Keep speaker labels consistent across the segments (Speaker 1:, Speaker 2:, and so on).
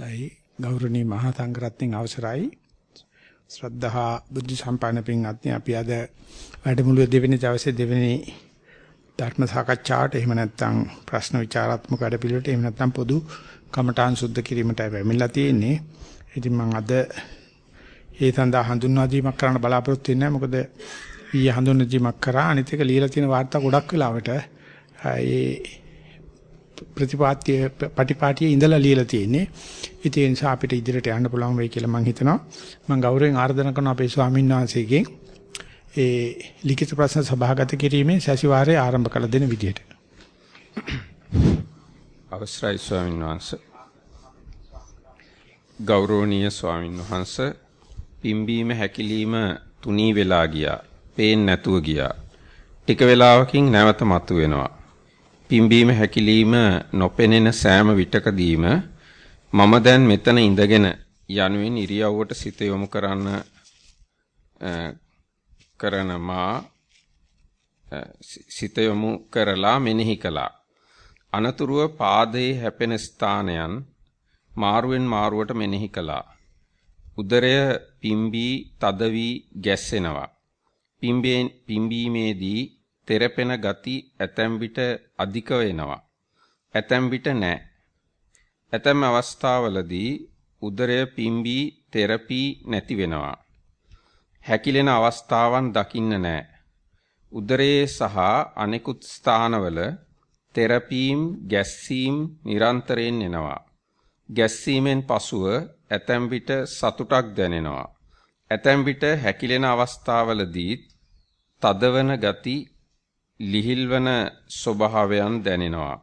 Speaker 1: දැයි ගෞරවනීය මහා සංඝරත්නයන් අවසරයි. ශ්‍රද්ධහා බුද්ධ සම්පන්න පින්වත්නි අපි අද වැඩමුළුවේ දෙවෙනි දවසේ දෙවෙනි ධර්ම සාකච්ඡාවට එහෙම නැත්නම් ප්‍රශ්න විචාරාත්මක වැඩපිළිවෙලට එහෙම නැත්නම් පොදු කමඨාන් සුද්ධ කිරීමටයි පැමිණලා තියෙන්නේ. ඉතින් මම අද ඒ සඳහා හඳුන්වා දීමක් කරන්න බලාපොරොත්තු වෙන්නේ මොකද ඊයේ හඳුන්වා දීමක් කරා අනිත් එක ලියලා තියෙන වාර්තා ගොඩක් වෙලාවට. ඒ ප්‍රතිපාත්‍ය පටිපාටියේ ඉඳලා ලියලා තියෙන්නේ. ඉතින් ඒ නිසා අපිට ඉදිරියට යන්න පුළුවන් වෙයි කියලා මම හිතනවා. මම ගෞරවයෙන් ආරාධනා කරනවා අපේ ස්වාමීන් වහන්සේගෙන් ඒ ලිඛිත ප්‍රශ්න සභාගත කිරීමේ සැසිවාරය ආරම්භ කළ දෙන විදියට.
Speaker 2: අවසරයි ස්වාමීන් වහන්සේ. ගෞරවනීය ස්වාමීන් වහන්සේ පිම්බීම හැකිලිම තුනී වෙලා ගියා. පේන්නේ නැතුව ගියා. ටික වෙලාවකින් නැවත මතුවෙනවා. පිම්බීම හැකිලිම නොපෙනෙන සෑම විටකදීම මම දැන් මෙතන ඉඳගෙන යනුවෙන් ඉරියව්වට සිත යොමු කරන්න කරන මා සිත යොමු කරලා මෙනෙහි කළා. අනතුරුව පාදයේ හැපෙන ස්ථානයන් මාරුවෙන් මාරුවට මෙනෙහි කළා. උදරය පිම්බී තද වී ගැස්සෙනවා. පිම්බීමේදී තෙරපෙන ගති ඇතැම් විට අධික වෙනවා. ඇතැම් විට නැහැ. ඇතැම් අවස්ථාවලදී උදරය පිම්බී තෙරපි නැති වෙනවා. හැකිලෙන අවස්ථාවන් දකින්න නැහැ. උදරයේ සහ අනෙකුත් ස්ථානවල තෙරපීම් ගැස්සීම් නිරන්තරයෙන් එනවා. ගැස්සීමෙන් පසුව ඇතැම් විට සතුටක් දැනෙනවා. ඇතැම් විට හැකිලෙන අවස්ථාවලදී තදවන ගති ලිහිල්වන ස්වභාවයන් දැනෙනවා.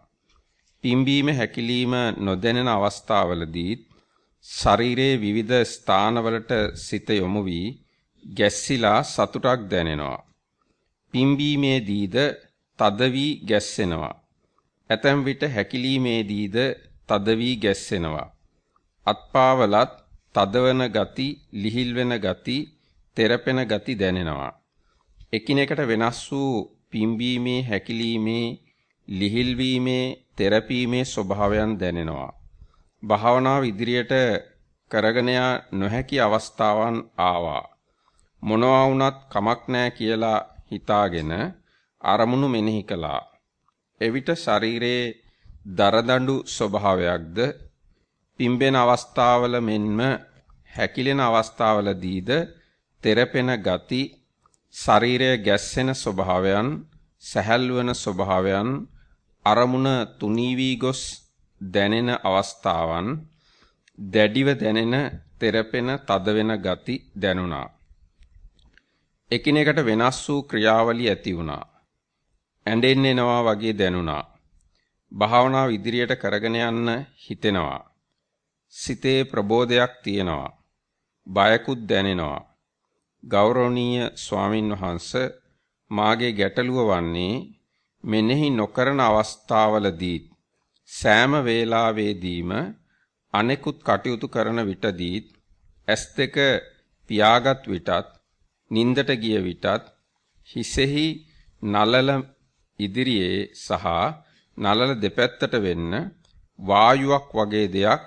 Speaker 2: පිම්බීම හැකිලිම නොදැනෙන අවස්ථාවලදී ශරීරයේ විවිධ ස්ථානවලට සිත යොමු වී ගැස්සිලා සතුටක් දැනෙනවා. පිම්බීමේදීද තද වී ගැස්සෙනවා. ඇතැම් විට හැකිලීමේදීද තද වී ගැස්සෙනවා. අත්පාවලත් තදවන ගති, ලිහිල් වෙන ගති, තෙරපෙන ගති දැනෙනවා. එකිනෙකට වෙනස් වූ පිම්බීමේ හැකිලීමේ ලිහිල් වීමේ තෙරපීමේ ස්වභාවයන් දැනෙනවා. භාවනාව ඉදිරියට කරගෙන නොහැකි අවස්ථාවන් ආවා. මොනවා වුණත් කමක් නැහැ කියලා හිතාගෙන අරමුණු මෙනෙහි කළා. එවිට ශරීරයේ දරදඬු ස්වභාවයක්ද පිම්බෙන අවස්ථාවල මෙන්ම හැකිලෙන අවස්ථාවලදීද තෙරපෙන ගති ශරීරය ගැස්සෙන ස්වභාවයන් සැහැල් වන ස්වභාවයන් අරමුණ තුනී වී ගොස් දැනෙන අවස්ථාවන් දැඩිව දැනෙන තෙරපෙන තද වෙන ගති දැනුණා. එකිනෙකට වෙනස් වූ ක්‍රියාවලිය ඇති වුණා. ඇඬෙන්න එනවා වගේ දැනුණා. භාවනාව ඉදිරියට කරගෙන යන්න හිතෙනවා. සිතේ ප්‍රබෝධයක් තියෙනවා. බයකුත් දැනෙනවා. ගෞරවනීය ස්වාමින් වහන්ස මාගේ ගැටලුව වන්නේ මෙනෙහි නොකරන අවස්ථාවලදී සෑම වේලාවෙදීම අනෙකුත් කටයුතු කරන විටදී ඇස් දෙක පියාගත් විටත් නින්දට ගිය විටත් හිසෙහි නලල ඉදිරියේ සහ නලල දෙපැත්තට වෙන්න වායුවක් වගේ දෙයක්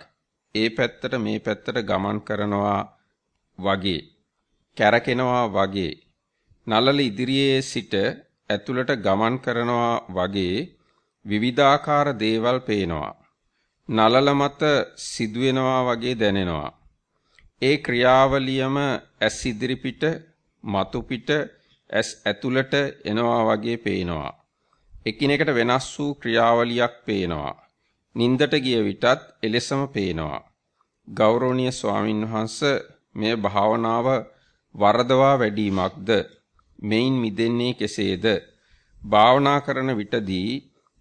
Speaker 2: ඒ පැත්තට මේ පැත්තට ගමන් කරනවා වගේ. කැරකෙනවා වගේ නලල ඉදිරියේ සිට ඇතුළට ගමන් කරනවා වගේ විවිධාකාර දේවල් පේනවා. නලල මත සිදුවෙනවා වගේ දැනෙනවා. ඒ ක්‍රියාවලියම ඇස් ඉදිරි පිට, මතු පිට, ඇස් ඇතුළට එනවා වගේ පේනවා. එකිනෙකට වෙනස් වූ ක්‍රියාවලියක් පේනවා. නින්දට ගිය විටත් එලෙසම පේනවා. ගෞරවනීය ස්වාමින් වහන්සේ මේ භාවනාව වරදවා වැඩිමක්ද? මෙයින් මිදෙන්නේ කෙසේද? භාවනා කරන විටදී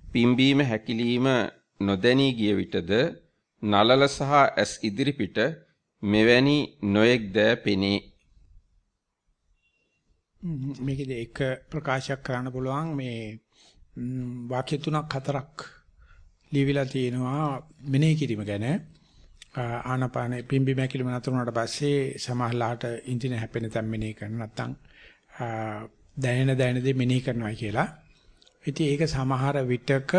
Speaker 2: පිම්බීම හැකිලිම නොදැනී ගිය විටද නලල සහ ඇස් ඉදිරිපිට මෙවැනි නොයෙක් දෑ පෙනේ.
Speaker 1: මේකද එක ප්‍රකාශයක් කරන්න පුළුවන්. මේ වාක්‍ය තුනක් හතරක් ලියවිලා තියෙනවා මෙනෙහි කිරීම ගැන. ආනපාන පිම්බි මැකිලිම නතරුනට පස්සේ සමහරලාට ඉන්දින හැපෙන තැන් මෙනෙහි කරන නැත්නම් දැනෙන දැනෙන දේ මෙනෙහි කරනවා කියලා. ඉතින් ඒක සමහර විටක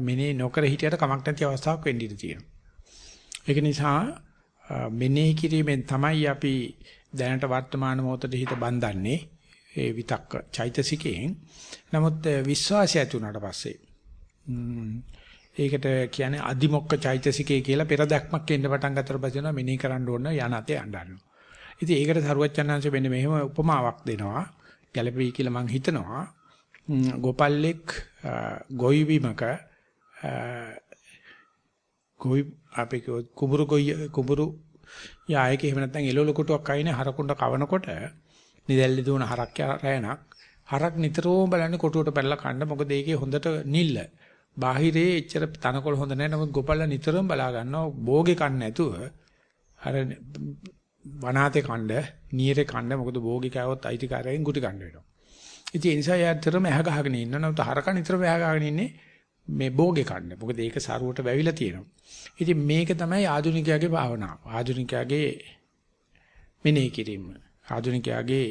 Speaker 1: මෙනෙහි නොකර හිටියට කමක් නැති අවස්ථාවක් වෙන්න ඉඩ තියෙනවා. ඒක නිසා මෙනෙහි කිරීමෙන් තමයි අපි දැනට වර්තමාන මොහොතේ හිත බඳන්නේ ඒ විතක්ක චෛතසිකයෙන්. නමුත් විශ්වාසය ඇති වුණාට පස්සේ ඒකට කියන්නේ අදිමොක්ක චෛතසිකය කියලා පෙරදක්මක් එන්න පටන් ගන්නතර පස්සේ මෙනෙහි කරන්න ඕන යන අතේ අඬනවා. ඉතින් ඒකට සරුවච්චන්හන්ස මෙන්න මෙහෙම උපමාවක් දෙනවා. ගැළපෙයි කියලා මම හිතනවා. ගෝපල්ලෙක් ගොවි බිමක ගොවි අපේ කුඹුරු ගොයි කුඹුරු යායක එහෙම නැත්නම් එළවලු කොටුවක් අයිනේ හරකුණ්ඩ කවනකොට නිදැල්ලි දුවන හරක් රැයනක් හරක් නිතරම බලන්නේ කොටුවට පැනලා කන්න මොකද ඒකේ හොඳට නිල්ල. බාහිරේ එච්චර තනකොළ හොඳ නැහැ නමුත් ගොපල්ලා නිතරම බලා ගන්නවා බෝගේ කන්න නැතුව අර වනාතේ කණ්ඩ නීරේ කණ්ඩ මොකද බෝගේ කෑවොත් අයිතිකාරයෙන් ගුටි කන්න වෙනවා. ඉතින් ඒ නිසා යාතරම ඇහ ගහගෙන ඉන්න නමුත් හරක නිතරම ඇහ ගහගෙන ඉන්නේ මේ බෝගේ කන්න. මොකද ඒක සරුවට වැවිලා තියෙනවා. ඉතින් මේක තමයි ආධුනිකයාගේ භාවනාව. ආධුනිකයාගේ මෙනෙහි කිරීම. ආධුනිකයාගේ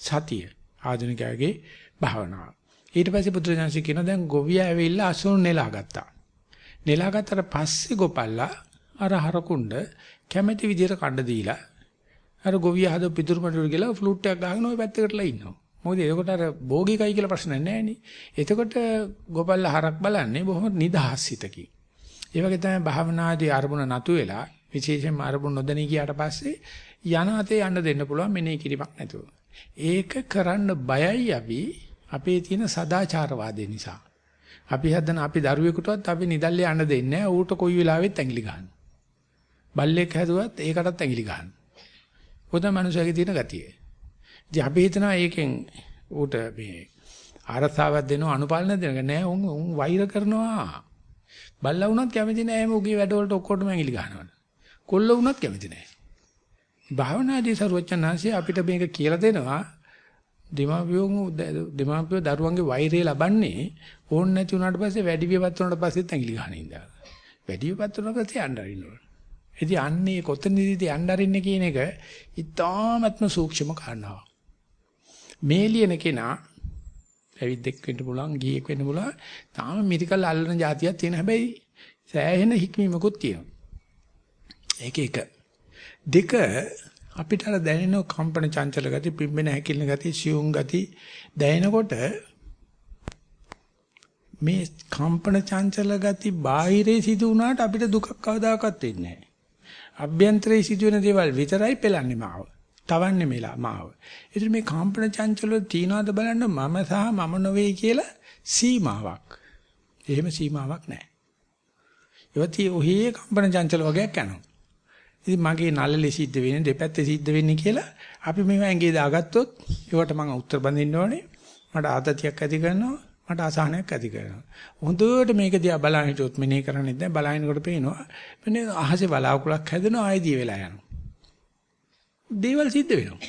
Speaker 1: සතිය. ආධුනිකයාගේ භාවනාව. ඊට පස්සේ පුත්‍රයන්සි කියන දැන් ගොවියා ඇවිල්ලා අසුන් නෙලා ගත්තා. නෙලා ගත්තට පස්සේ ගොපල්ලා අර හරකුණ්ඩ කැමැති විදියට කණ්ඩ දීලා අර ගොවියා හද පිටුරු මඩුවට ගිහලා ෆ්ලූට් එකක් ගහගෙන ওই පැත්තකටලා ඉන්නවා. මොකද එතකොට අර භෝගිකයි කියලා ප්‍රශ්න නැහැ නේ. එතකොට ගොපල්ලා හරක් බලන්නේ බොහොම නිදහස් හිතකින්. ඒ වගේ තමයි භාවනාදී අරමුණ නතු වෙලා විශේෂයෙන්ම අරමුණ නොදැනී ගියාට පස්සේ යන අතේ යන්න දෙන්න පුළුවන් මෙනේ කිරීමක් නැතුව. ඒක කරන්න බයයි අපි අපේ තියෙන සදාචාරවාදේ නිසා. අපි හදන අපි දරුවෙකුටවත් අපි නිදල්ලේ යන්න දෙන්නේ නැහැ. ඌට කොයි වෙලාවෙත් ඇඟිලි ගන්න. බල්ලෙක් හැදුවත් ඒකටත් ඇඟිලි ගන්න. පොත මනුස්සයගේ තියෙන ගතිය. ඉතින් අපි හිතනවා ඒකෙන් ඌට මේ ආරසාවක් දෙනවා අනුපාලන දෙනවා නෑ උන් උන් වෛර කරනවා. බල්ලා වුණත් කැමති නෑ එහෙම උගේ වැඩවලට ඔක්කොටම ඇඟිලි ගන්නවා. කොල්ල වුණත් කැමති නෑ. භාවනාදී සරුවචනාංශය අපිට මේක කියලා දෙනවා දෙමාපියෝ දෙමාපියෝ දරුවන්ගේ වෛරය ලබන්නේ ඕන් නැති වුණාට පස්සේ වැඩි වියපත් වුණාට පස්සෙත් ඇඟිලි ගන්න ඉඳලා. වැඩි වියපත් වුණාට පස්සේ යන්න අරින්න ඕන. ඉතින් අන්නේ කොතනදීද යන්න අරින්නේ කියන එක ඉතාමත්ම සූක්ෂම කාරණාවක්. මේ ලියන කෙනා පැවිද්දෙක් වෙන්න පුළුවන්, ගියෙක් වෙන්න පුළුවන්. තාම මිරිකල් අල්ලන જાතියක් තියෙන හැබැයි සෑහෙන හික්මීමකුත් තියෙනවා. ඒක එක. දෙක අපිට අර දැනෙන කම්පන චංචල ගති, පිම්බෙන හැකිලෙන ගති, සියුම් ගති දැනෙනකොට මේ කම්පන චංචල ගති බාහිරේ සිදු වුණාට අපිට දුකක් කවදාකවත් වෙන්නේ නැහැ. අභ්‍යන්තරයේ සිදුවෙන දේවල් විතරයි පෙළන්නේ මාව. තවන්නේ මෙලා මාව. ඒතර මේ කම්පන චංචල තියනවාද බලන්න මම සහ මම නොවේ කියලා සීමාවක්. එහෙම සීමාවක් නැහැ. ඒවති ඔහේ කම්පන චංචල වගේක් යනවා. ඉතින් මගේ නළලේ සිද්ධ වෙන්නේ දෙපැත්තේ සිද්ධ වෙන්නේ කියලා අපි මේව ඇඟේ දාගත්තොත් ඒවට මම උත්තර බඳින්න ඕනේ. මට ආතතියක් ඇති කරනවා. මට අසහනයක් ඇති කරනවා. හොඳට මේක දිහා බලන් හිටියොත් මෙනේ කරන්නේ නැහැ. බලහිනකොට පේනවා. මෙන්න අහසේ බලාකුලක් හැදෙනවා ආයෙදී වෙලා යනවා. දේවල් සිද්ධ වෙනවා.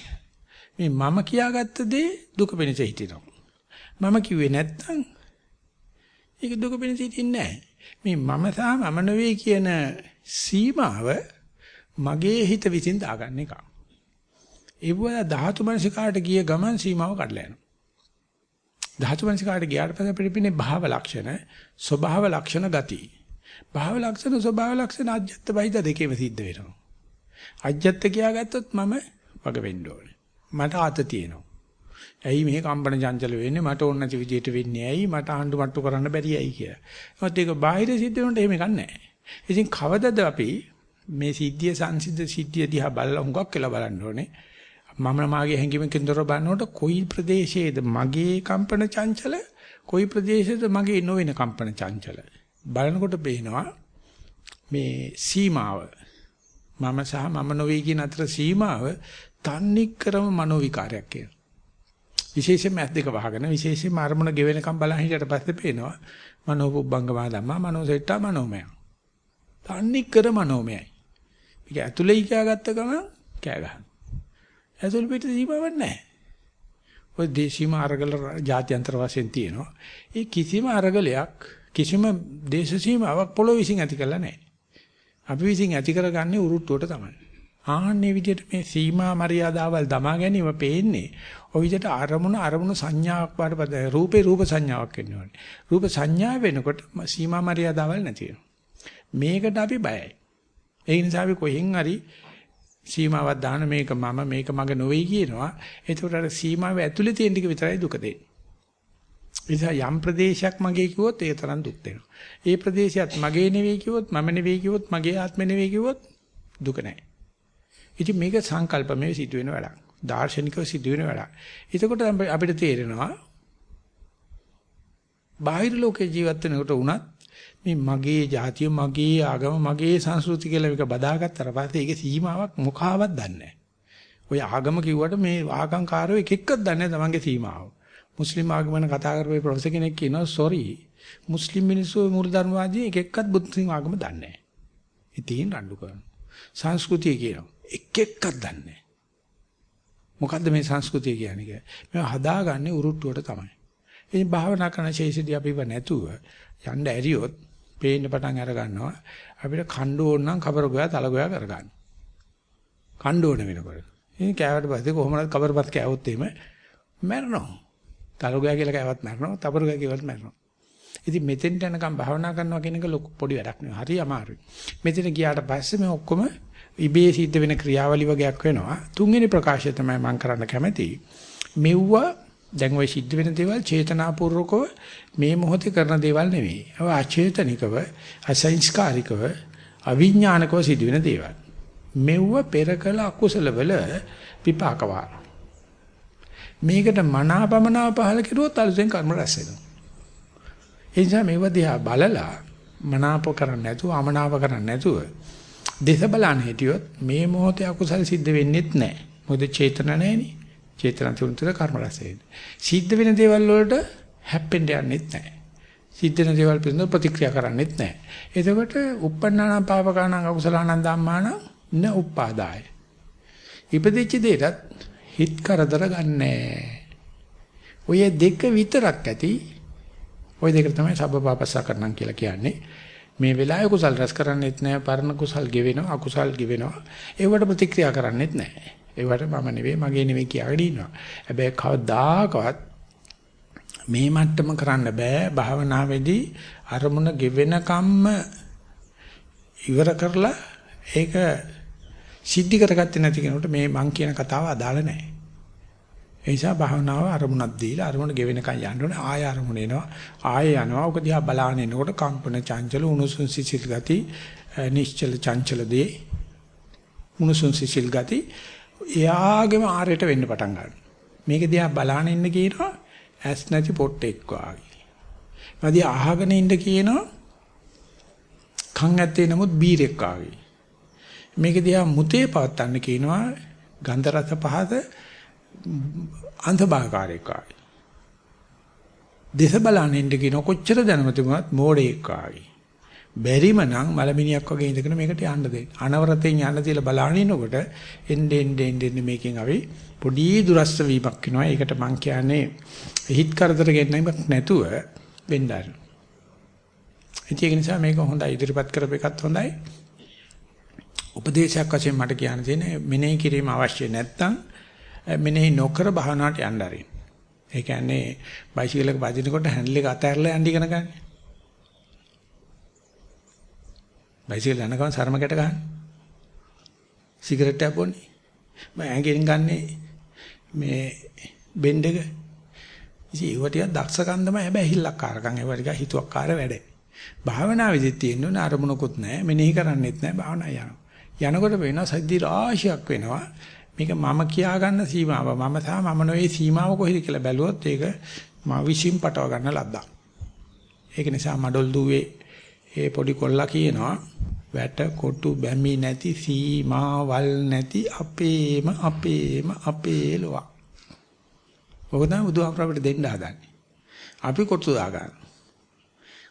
Speaker 1: මේ මම කියාගත්ත දේ දුක වෙනස හිටිනවා. මම කිව්වේ නැත්තම් ඒක දුක වෙනස හිටින්නේ නැහැ. මේ මම සහ මම නෙවෙයි කියන සීමාව මගේ හිත විසින් දාගන්න එක. ඒව ධාතු මනසිකාට ගිය ගමන් සීමාව කඩලා යනවා. ධාතු මනසිකාට ගියාට පස්සේ අපිට පින්නේ භාව ලක්ෂණ, ස්වභාව ලක්ෂණ ගති. භාව ලක්ෂණ, ස්වභාව ලක්ෂණ අජ්‍යත්ත බහිද දෙකේම සිද්ධ වෙනවා. අජ්‍යත්ත කියාගත්තොත් මම වග වෙන්න ඕනේ. මට ආත තියෙනවා. ඇයි මේ කම්පන චංචල වෙන්නේ මට ඕන නැති විදියට වෙන්නේ ඇයි මට ආණ්ඩු මට්ටු කරන්න බැරි ඇයි කියලා. මොකද ඒක බාහිර සිද්ධ වෙනකොට එහෙම ගන්නෑ. ඉතින් කවදද අපි මේ සිද්ධිය සංසිද්ධ සිද්ධිය දිහා බලලා හුඟක් කියලා බලන්න ඕනේ. මම මාගේ හැඟීමකින් දොර බලනකොට කොයි ප්‍රදේශයේද මගේ කම්පන චංචල කොයි ප්‍රදේශයේද මගේ නොවන කම්පන චංචල බලනකොට පේනවා මේ සීමාව මම සහ මම නොවේ කියන අතර සීමාව තන්නේ ක්‍රම මනෝ විකාරයක් කියන. විශේෂයෙන්ම ඇස් දෙක වහගෙන විශේෂයෙන්ම අරමුණ ගෙවෙනකම් බලන් හිටියට පස්සේ පේනවා මනෝ පුබ්බංගමා ධම්මා මනෝ සෙට්ටා මනෝමය. තන්නේ කර මනෝමයයි. ඒක ඇතුලේ කියාගත්ත ගමන් කෑ ගහනවා. ඇතුල් පිට සීමාවක් නැහැ. ඔය දේශීම අරගල ජාත්‍යන්තර වශයෙන් තියෙනවා. ඒ කිසිම අරගලයක් කිසිම දේශ සීමාවක් පොළොව විසින් ඇති කරලා නැහැ. අපි විසින් ඇති කරගන්නේ උරුට්ටුවට තමයි. ආන්නේ විදිහට මේ සීමා මරියාදාවල් දමා ගැනීම පේන්නේ. ඔය විදිහට අරමුණ අරමුණ සංඥාවක් වඩපද රූපේ රූප සංඥාවක් වෙනවනේ. රූප සංඥා වෙනකොට සීමා මරියාදාවල් නැති මේකට අපි බයයි. ඒ නිසා අපි කොහෙන් හරි සීමාවක් දාන මේක මම මේක මග නොවේ කියනවා. ඒකට අර සීමාව ඇතුලේ තියෙන ටික විතරයි දුක දෙන්නේ. නිසා යම් ප්‍රදේශයක් මගේ කිව්වොත් ඒ තරම් දුක් වෙනවා. ඒ ප්‍රදේශයත් මගේ නෙවෙයි කිව්වොත් මම නෙවෙයි කිව්වොත් මගේ ආත්මෙ නෙවෙයි කිව්වොත් දුක නැහැ. ඉතින් මේක සංකල්පමය සිදුවෙන වැඩක්. දාර්ශනිකව සිදුවෙන වැඩක්. එතකොට අපිට තේරෙනවා බාහිර ලෝකේ ජීවත් වෙනකොට උනත් මේ මගේ ජාතිය මගේ ආගම මගේ සංස්කෘතිය කියලා එක බදාගත්තට පස්සේ ඒකේ සීමාවක් මොකාවක් දන්නේ ඔය ආගම කිව්වට මේ ආගම්කාරයෝ එක එකක් දන්නේ තමන්ගේ සීමාව. මුස්ලිම් ආගම ගැන කතා කරපු ප්‍රොෆෙසර් කෙනෙක් කියනවා සෝරි මුස්ලිම් මිනිස්සු මූල ධර්මවාදී එක එක්කත් බුද්ධ ආගම දන්නේ නැහැ. ඉතින් රණ්ඩු කරනවා. සංස්කෘතිය කියනවා එක එක්කක් දන්නේ නැහැ. මොකද්ද මේ සංස්කෘතිය කියන්නේ? මේවා හදාගන්නේ උරුට්ටුවට තමයි. ඉතින් භාවනා කරන ශේෂදී අපිව නැතුව යන්න ඇරියොත් පේන්න පටන් අර ගන්නවා. අපිට කණ්ඩ ඕන නම් කබර ගෝයා තල ගෝයා කරගන්න. කණ්ඩ ඕන වෙනකොට. ඉතින් කෑවට පස්සේ කොහොමද කබරපත් කෑවොත් එහෙම මැරෙනවා. තල ගෝයා කියලා කෑවත් මැරෙනවා. තබර ගෝයා කියවත් මැරෙනවා. ඉතින් මෙතෙන්ට යනකම් භාවනා කරනවා කියන එක ලොකු පොඩි වැඩක් නෙවෙයි. හරි අමාරුයි. මෙතන ගියාට පස්සේ මේ ඔක්කොම ඉබේ සිද්ධ වෙන ක්‍රියාවලි වගේක් වෙනවා. තුන්වෙනි ප්‍රකාශය තමයි මම කරන්න කැමති. මෙව්වා දැන් ওই සිද්ධ වෙන දේවල් චේතනාපූර්වකව මේ මොහොතේ කරන දේවල් නෙවෙයි. ඒවා අචේතනිකව, අසංස්කාරිකව, අවිඥානිකව සිදුවෙන දේවල්. මෙව්ව පෙර කළ අකුසල වල විපාකවා. මේකට මනාපමනාව පහල කෙරුවොත් අලුතෙන් කර්ම රැස් වෙනවා. ඒ නිසා මේව දිහා බලලා මනාප කරන්නේ නැතුව, අමනාප කරන්නේ නැතුව දේශ බලන්න හිටියොත් මේ මොහොතේ අකුසල් සිද්ධ වෙන්නේත් නැහැ. මොකද චේතන නැහෙනේ. චේතන තුනතර කර්ම රැස් වෙන්නේ. සිද්ධ වෙන දේවල් වලට හැප්පෙන්න යන්නෙත් නැහැ. සිද්ධ වෙන දේවල් පිළිබඳව ප්‍රතික්‍රියා කරන්නෙත් නැහැ. එතකොට uppannānaṁ pāvakānaṁ akusalaṇaṁ dhammānaṁ න උපාදාය. ඉපදිච්ච දෙයටත් හිත කරදර ගන්නෑ. ඔය දෙක විතරක් ඇති. ওই දෙක තමයි සබ්බපාපස්සා කරනම් කියලා කියන්නේ. මේ වෙලාවේ කුසල් රැස් කරන්නෙත් නැහැ, පරණ කුසල් ගෙවෙනවා, අකුසල් ගෙවෙනවා. ඒවට ප්‍රතික්‍රියා කරන්නෙත් නැහැ. ඒවට මම නෙවෙයි, මගේ නෙවෙයි කියාගෙන ඉන්නවා. හැබැයි කවදාකවත් මේ මට්ටම කරන්න බෑ භාවනාවේදී අරමුණ ගෙවෙනකම්ම ඉවර කරලා ඒක සිද්ධි කරගත්තේ නැති කෙනෙකුට මේ මං කියන කතාව අදාළ නැහැ. ඒ නිසා භාවනාව අරමුණක් දීලා අරමුණ ගෙවෙනකන් යන්න ඕනේ ආය අරමුණ එනවා ආය යනවා ඔක දිහා බලාගෙන එනකොට කම්පන චංචල උණුසුම් සිසිල් ගති නිශ්චල චංචල දේ උණුසුම් සිසිල් ගති එයාගෙම ආරයට වෙන්න පටන් ගන්නවා. මේක දිහා බලාගෙන ඉන්න කියනවා ඇස් නැති පොට්ටෙක් වාගේ. වැඩි අහගෙන ඉන්න කියනවා කන් ඇත්තේ නමුත් බීරෙක් වාගේ. මේක දිහා මුතේ පවත්තන්න කියනවා ගන්ධ රස පහත අන්ධභාගකාරයෙක් වාගේ. දේශ බලන්න ඉන්න කියන කොච්චර දැනුම තිබුණත් මෝඩයෙක් වාගේ. බැරිම නම් මලමිනියක් වගේ ඉඳගෙන මේකට යන්න දෙන්න. අනවරතෙන් යන්න තියලා බලාගෙන ඉනකොට එන්න එන්න එන්න මේකෙන් අපි පොඩි දුරස්ත වීමක් වෙනවා. ඒකට මම කියන්නේ හිත කරදර ගෙන්නීමක් නැතුව වෙන්න ආරන. ඒක නිසා මේක හොඳයි ඉදිරිපත් කරපු එකත් හොඳයි. උපදේශයක් වශයෙන් මට කියන්න තියෙන්නේ මෙනෙහි කිරීම අවශ්‍ය නැත්නම් මෙනෙහි නොකර භාවනාවට යන්න ආරින්. ඒ කියන්නේ බයිසිකලයක වදිනකොට හැන්ඩල් එක අතහැරලා යන්න ඉගෙන ගන්න. බයිසිකල් යන ගමන් සරම කැට ගන්න. සිගරට් එකක් බොන්නේ. මම ඇඟෙන් ගන්නේ මේ බෙන්ඩ් එක. ඉතින් ඒව ටික දක්ෂකම් තමයි හැබැයි හිල්ලක්කාරකම් ඒව ටික හිතුවක්කාර වැඩේ. භාවනාවේදීත් තියෙන්නේ අරමුණකුත් නැහැ මෙනෙහි කරන්නෙත් නැහැ භාවනා යනවා. යනකොට වෙනවා සද්දි රාශියක් වෙනවා. මේක මම කියා ගන්න සීමාව මම සහ මම නොවේ සීමාව කොහෙද කියලා බැලුවොත් ඒක මා විශ්ින් පටව ගන්න ලද්දා. ඒක නිසා මඩොල් දුවේ ඒ පොඩි කොල්ලා කියනවා වැට කොටු බැමි නැති සීමාවල් නැති අපේම අපේම අපේ ලොවක්. ඔක තමයි බුදුහාමර අපිට දෙන්න හදන්නේ. අපි කොටු දාගන්න.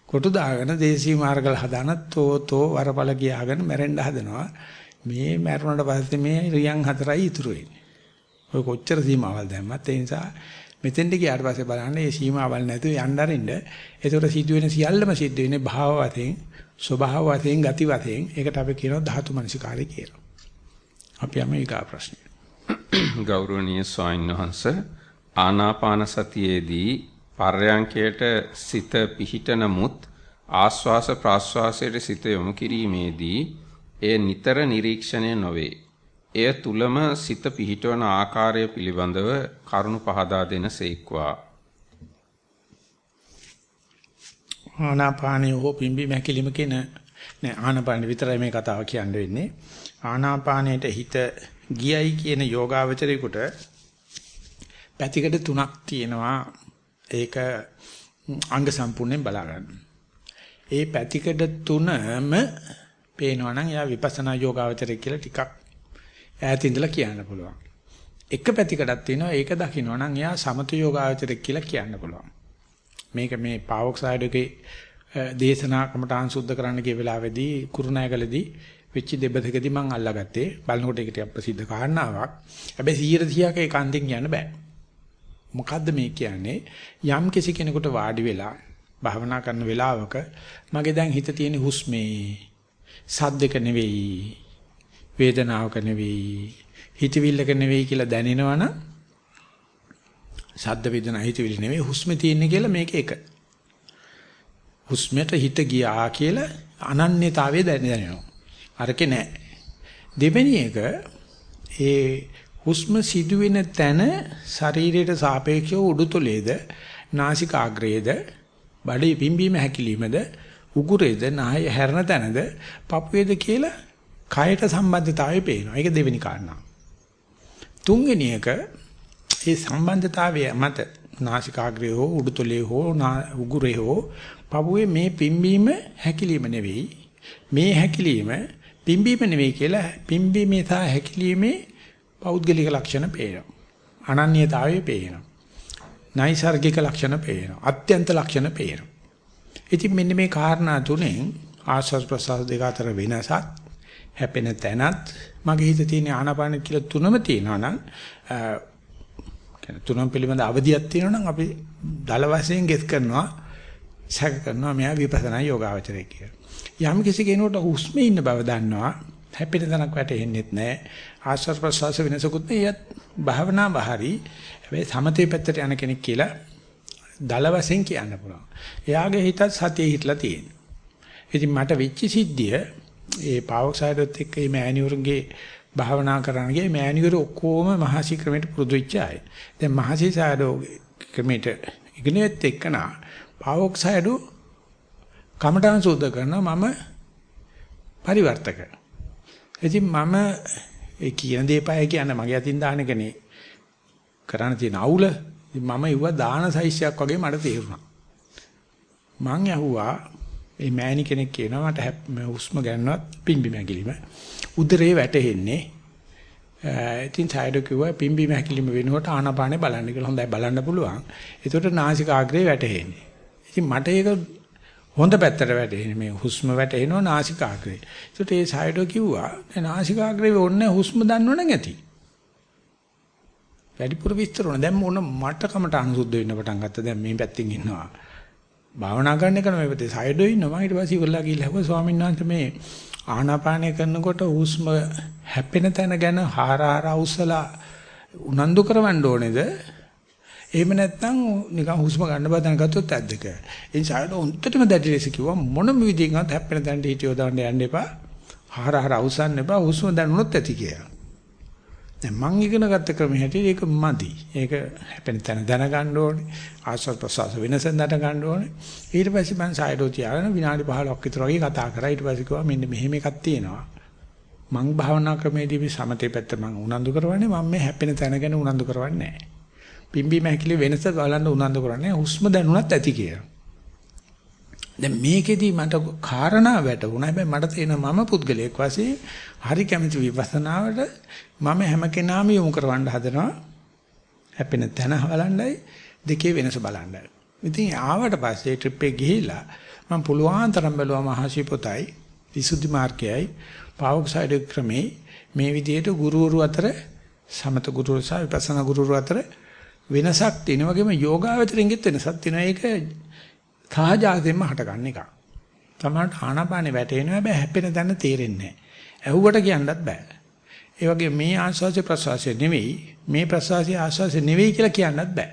Speaker 1: කොටු දාගෙන දේශී මාර්ගල හදාන තෝතෝ වරපල ගියාගෙන මැරෙන්න හදනවා. මේ මැරුණාට පස්සේ මේ රියන් හතරයි ඉතුරු වෙන්නේ. ඔය කොච්චර සීමාවල් දැම්මත් ඒ නිසා මෙතෙන්ට ගියාට පස්සේ බලන්න මේ සීමාවල් නැතුව යන්න අරින්න. ඒතකොට සිදුවෙන සියල්ලම සිද්ධ වෙන්නේ භාව වශයෙන්, ස්වභාව වශයෙන්, ගති වශයෙන්. ඒකට අපි කියනවා ධාතු මනසිකාරය කියලා. අපි යමු ඊගා ප්‍රශ්නෙ.
Speaker 2: ගෞරවනීය ස්වාමීන් වහන්සේ ආනාපාන සතියේදී පර්යංකයට සිත පිහිට නමුත් ආස්වාස ප්‍රාස්වාසයට සිත යොමු කිරීමේදී එය නිතර නිරීක්ෂණය නොවේ. එය තුලම සිත පිහිටවන ආකාරය පිළිබඳව කරුණු පහදා දෙන සේක්වා.
Speaker 1: ආනාපානිය හෝ පිම්බි මැකිලිම කියන නෑ ආනාපාන විතරයි මේ කතාව කියන්න වෙන්නේ. ආනාපානයට හිත ගියයි කියන යෝගාවචරේකට පැතිකඩ තුනක් තියෙනවා. ඒක අංග සම්පූර්ණයෙන් බලා ගන්න. ඒ පැතිකඩ තුනම පේනවා නම් එයා විපස්සනා යෝගාවචරය කියලා ටිකක් ඈත ඉඳලා කියන්න පුළුවන්. එක පැතිකඩක් තියෙනවා ඒක දකින්න නම් එයා සමත යෝගාවචරය කියලා කියන්න පුළුවන්. මේක මේ පාවොක්සයිඩ්ගේ දේශනා කමටහන් සුද්ධ කරන්න ගිය වෙලාවේදී කුරුණෑගලදී වෙච්ච දෙබතකදී මම අල්ලාගත්තේ බලනකොට ඒක ටිකක් ප්‍රසිද්ධ කාරණාවක්. හැබැයි 100%ක ඒක අන්තිම කියන්න බෑ. මොකද්ද මේ කියන්නේ? යම් කිසි කෙනෙකුට වාඩි වෙලා භාවනා කරන වෙලාවක මගේ දැන් හිත තියෙන හුස්මේ සද්දක නෙවෙයි වේදනාවක නෙවෙයි හිතවිල්ලක නෙවෙයි කියලා දැනෙනවනම් ශබ්ද වේදනා හිතවිලි නෙවෙයි හුස්මේ තියෙන්නේ කියලා මේක එක. හුස්මට හිත ගියා කියලා අනන්‍යතාවය දැනෙනවා. අරකේ නෑ. දෙවෙනි එක ඒ හුස්ම සිදුවෙන තැන ශරීරයට සාපේක්ෂව උඩුතලයේද නාසිකාග්‍රයේද බඩේ පිම්බීම හැකිලීමද උගුරේද නාය හැරෙන තැනද පපුවේද කියලා කයට සම්බන්ධතාවය පේනවා. ඒක දෙවෙනි කාරණා. තුන්වෙනි එක ඒ සම්බන්ධතාවය මත නාසිකාග්‍රය හෝ උඩුතලයේ හෝ උගුරේ හෝ පපුවේ මේ පිම්බීම හැකිලිම නෙවෙයි. මේ හැකිලිම පිම්බීම නෙවෙයි කියලා පිම්බීමේ සහ හැකිලිමේ පෞද්ගලික ලක්ෂණ පේනවා. අනන්‍යතාවය පේනවා. නයිසර්ගික ලක්ෂණ පේනවා. අත්‍යන්ත ලක්ෂණ පේනවා. ඉතින් මෙන්න මේ කාරණා තුනෙන් ආස්වාද ප්‍රසආස දෙක අතර වෙනසත් හැපෙන තැනත් මගේ හිතේ තියෙන ආනාපාන කියලා තුනම තියෙනවා නම් තුනම පිළිබඳ අවධියක් තියෙනවා නම් අපි දල වශයෙන් ගෙස් කරනවා සැක කරනවා මෙයා විපස්සනා යෝගාවචරය කියලා. යම් කිසි කෙනෙකුට හුස්මේ ඉන්න බව දන්නවා හැපෙන තැනක් වැටෙන්නෙත් නැහැ. ආශ්වාස ප්‍රශ්වාස වෙනසකුත් නේයත් භාවනා බහරි හැබැයි සමතේ පැත්තට යන කෙනෙක් කියලා දල වශයෙන් කියන්න පුළුවන්. එයාගේ හිතත් සතියේ හිටලා තියෙනවා. ඉතින් මට වෙච්ච සිද්ධිය ඒ පාවොක්සයිඩත් එක්ක මේ මෑනියුරුගේ භාවනා කරන්න ගියේ මෑනියුරු ඔක්කොම මහසි ක්‍රමයට පුරුදු වෙච්ච අය. දැන් මහසි සයිඩෝ ක්‍රමයට ඉගෙනෙත් එක්කනා පාවොක්සයිඩෝ කමඨාන් සෝද කරනවා මම පරිවර්තක. ඉතින් මම ඒ කියන දේපය කියන්නේ මගේ අතින් දාන එකනේ කරන්න තියෙන අවුල. මම ඉුව දාන සයිස්යක් වගේ මට තේරුණා. මං ඇහුවා මේ මෑණි කෙනෙක් කියනවා මට හුස්ම ගන්නවත් පිම්බි මැකිලිම උදරේ වැටෙන්නේ. ඉතින් සයිඩෝ කිව්වා පිම්බි මැකිලිම වෙනකොට ආනාපානේ බලන්න කියලා. හොඳයි බලන්න පුළුවන්. ඒකට නාසිකාග්‍රේ වැටෙන්නේ. ඉතින් මට ඒක හොඳ පැත්තට වැටෙන්නේ මේ හුස්ම වැටෙනවා නාසිකාග්‍රේ. ඒකට ඒ සයිඩෝ කිව්වා නාසිකාග්‍රේ ඕනේ හුස්ම දන්නවනම් ඇති. වැඩිපුර විස්තර ඕන. දැන් මොන මට කමට අනුසුද්ධ වෙන්න පටන් ගත්තා. දැන් මේ පැත්තෙන් ඉන්නවා. භාවනා කරන එක නෙවෙයි පැත්තේ සයිඩෝ ඉන්නවා. ඊට පස්සේ ඉවරලා ගිහලා හුවා ස්වාමීන් වහන්සේ මේ ආනාපානය කරනකොට හුස්ම හැපෙන තැන ගැන හාරාර අවසලා උනන්දු කරවන්න ඕනේද? එහෙම නැත්නම් නිකන් හුස්ම ගන්න බදන ගත්තොත් ඇද්දක. ඒ නිසා උන්ටම දැඩි ලෙස කිව්වා මොනම විදිහකින්වත් හැපෙන තැනට හිටියෝ දාන්න යන්න එපා. හාරාර අවසන් එපා හුස්ම දැනුනොත් ඇති කියලා. දැන් මං ඉගෙන ගත්ත ක්‍රමය හැටියට ඒක මදි. ඒක හැපෙන තැන දැනගන්න ඕනේ. ආස්වාද ප්‍රසවාස වෙනස දැනගන්න ඕනේ. ඊට පස්සේ මං සයිඩෝ තියාගෙන විනාඩි 15ක් විතර වගේ කතා කරා. ඊට පස්සේ කිව්වා මෙන්න මෙහෙම එකක් තියෙනවා. මං භාවනා ක්‍රමයේදී මේ සමතේ පැත්ත මං උනන්දු කරවන්නේ මම මේ හැපෙන තැන ගැන උනන්දු කරවන්නේ නැහැ. පිම්බි මහකිලි වෙනස බලන්න උනන්දු කරන්නේ හුස්ම දැනුණත් ඇති කියලා. දැන් මේකෙදි මට කාරණා වැටුණා. හැබැයි මට තේන මම පුද්ගලයෙක් වශයෙන් හරි කැමති විපස්සනාවට මම හැම කෙනාම යොමු කරවන්න හදනවා. හැපෙන තැන බලන්නයි දෙකේ වෙනස බලන්නයි. ඉතින් ආවට පස්සේ ට්‍රිප් එක ගිහිල්ලා මම පුළුවන් තරම් බැලුවා මහසි පොතයි විසුද්ධි මාර්ගයයි පාවොක්සයිඩ් ක්‍රමේ මේ විදිහට ගුරුවරු අතර සමත ගුරුවරු සහ විපස්සනා ගුරුවරු අතර වෙනසක් තියෙන වගේම යෝගාවචරින්ගෙත් වෙනසක් තියෙනවා. ඒක සහජාතයෙන්ම හටගන්න එක. තමන්ට ආනාපානෙ වැටෙනවා හැබැයි හැපෙන තැන තේරෙන්නේ නැහැ. ඇහුවට කියන්නත් බෑ. ඒ වගේ මේ ආස්වාසිය ප්‍රසවාසය නෙවෙයි මේ ප්‍රසවාසය ආස්වාසිය නෙවෙයි කියලා කියන්නත් බෑ.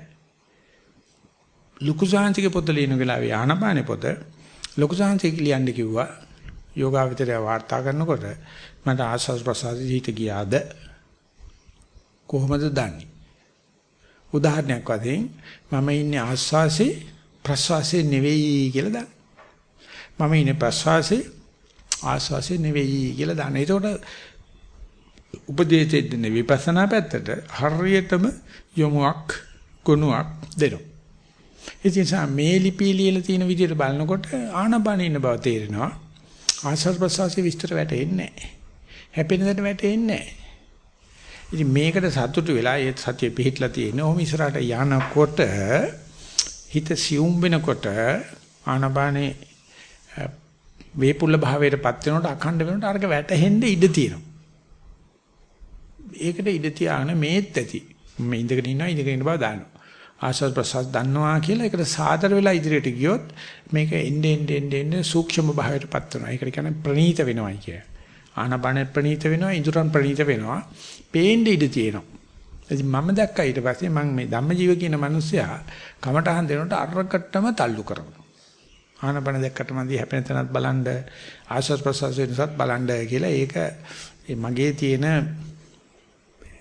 Speaker 1: ලුකු සාංශික පොත ලියන වෙලාවේ ආනාපානෙ පොත ලුකු සාංශික ලියන්න කිව්වා යෝගාවචරය වාර්තා කරනකොට මට ආස්වාස් ප්‍රසාරී හිත ගියාද කොහොමද දන්නේ? උදාහරණයක් වශයෙන් මම ඉන්නේ ආස්වාසේ ප්‍රසවාසයේ නෙවෙයි කියලා දන්න. මම ඉන්නේ ප්‍රසවාසයේ ආස්වාසේ නෙවෙයි කියලා දන්න. ඒකට උපදේශෙ දෙන්නේ විපස්සනා පැත්තට හරියටම යොමුක් ගුණයක් දෙනවා. ඒ නිසා මේ ලිපිය ලියලා තියෙන විදිහට බලනකොට ආනපාන ඉන්න බව තේරෙනවා. ආස්වාද ප්‍රසවාසයේ විස්තර වැටෙන්නේ නැහැ. හැපෙන දෙයට වැටෙන්නේ නැහැ. ඉතින් මේකට සතුටු වෙලා ඒ සතිය පිහිටලා තියෙන ඕම ඉස්සරහට යනකොට හිත සියුම් වෙනකොට ආනපානේ වේපුල්ල භාවයටපත් වෙනකොට අඛණ්ඩ වෙනකොට අරක වැටෙන්න ඉඩ තියෙනවා. ඒකට ඉඩ තියාගෙන මේත් ඇති. මේ ඉඳගෙන ඉන්නවා ඉඳගෙන ඉන්න බව දානවා. ආශස් ප්‍රසස් දන්නවා කියලා ඒකට සාදර වෙලා ඉදිරියට ගියොත් මේක එන්නේ එන්නේ එන්නේ සූක්ෂම භාවයටපත් වෙනවා. ඒකට කියන්නේ ප්‍රනීත වෙනවයි කිය. ආනපන ප්‍රනීත වෙනවා, ඉඳුරන් ප්‍රනීත වෙනවා. පේන්න ඉඩ තියෙනවා. ඉතින් මම දැක්කා ඊට පස්සේ මම මේ ධම්මජීව කියන මිනිස්සයා කමටහන් දෙනකොට අරකටම තල්ලු කරනවා. ආනපන දැක්කට මන්දී හැපෙන තැනත් බලන්න ආශස් ප්‍රසස් වෙනසත් බලන්න කියලා ඒක මගේ තියෙන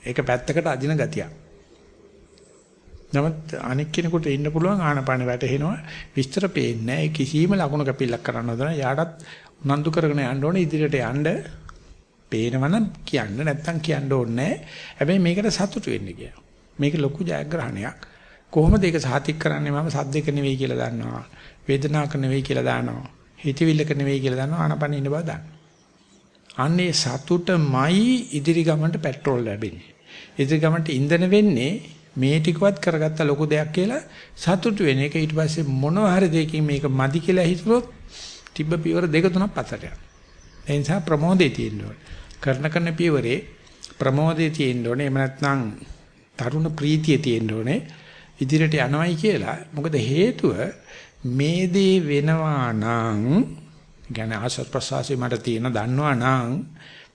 Speaker 1: ඒක පැත්තකට අදින ගතියක්. නමුත් අනික් කෙනෙකුට ඉන්න පුළුවන් ආනපාන වැටෙනවා විස්තර පේන්නේ නැහැ. කිසිම ලකුණු කැපිල්ලක් කරන්න හදන යාටත් උනන්දු කරගෙන යන්න ඕනේ ඉදිරියට යන්න. පේනවනම් කියන්න නැත්තම් කියන්න ඕනේ හැබැයි මේකට සතුටු වෙන්න කියලා. මේක ලොකු ජයග්‍රහණයක්. කොහොමද ඒක සාතික් කරන්නේ? මම සද්දක නෙවෙයි කියලා දන්නවා. වේදනාවක් නෙවෙයි කියලා දන්නවා හිතවිල්ලක නෙවෙයි කියලා දන්නවා ආනපන ඉන්න බව දන්නවා අන්නේ සතුටමයි ඉදිරි ගමනට පෙට්‍රෝල් ලැබෙන්නේ ඉදිරි ගමනට ඉන්ධන වෙන්නේ මේ ටිකවත් කරගත්ත ලොකු දෙයක් කියලා සතුටු වෙන එක ඊට පස්සේ මොනවා හරි දෙයකින් මේක මදි කියලා හිතුවොත් තිබ්බ පියවර දෙක තුනක් පස්සට යනවා. ඒ නිසා ප්‍රමෝදේ තියෙන්න ඕනේ. කරන කරන පියවරේ ප්‍රමෝදේ තියෙන්න ඕනේ. එහෙම නැත්නම් තරුණ ප්‍රීතිය තියෙන්න ඕනේ. ඉදිරියට යනවයි කියලා. මොකද හේතුව මේ දේ වෙනවා නම් කියන්නේ ආසත් ප්‍රසවාසය මට තියෙන දන්නවා නම්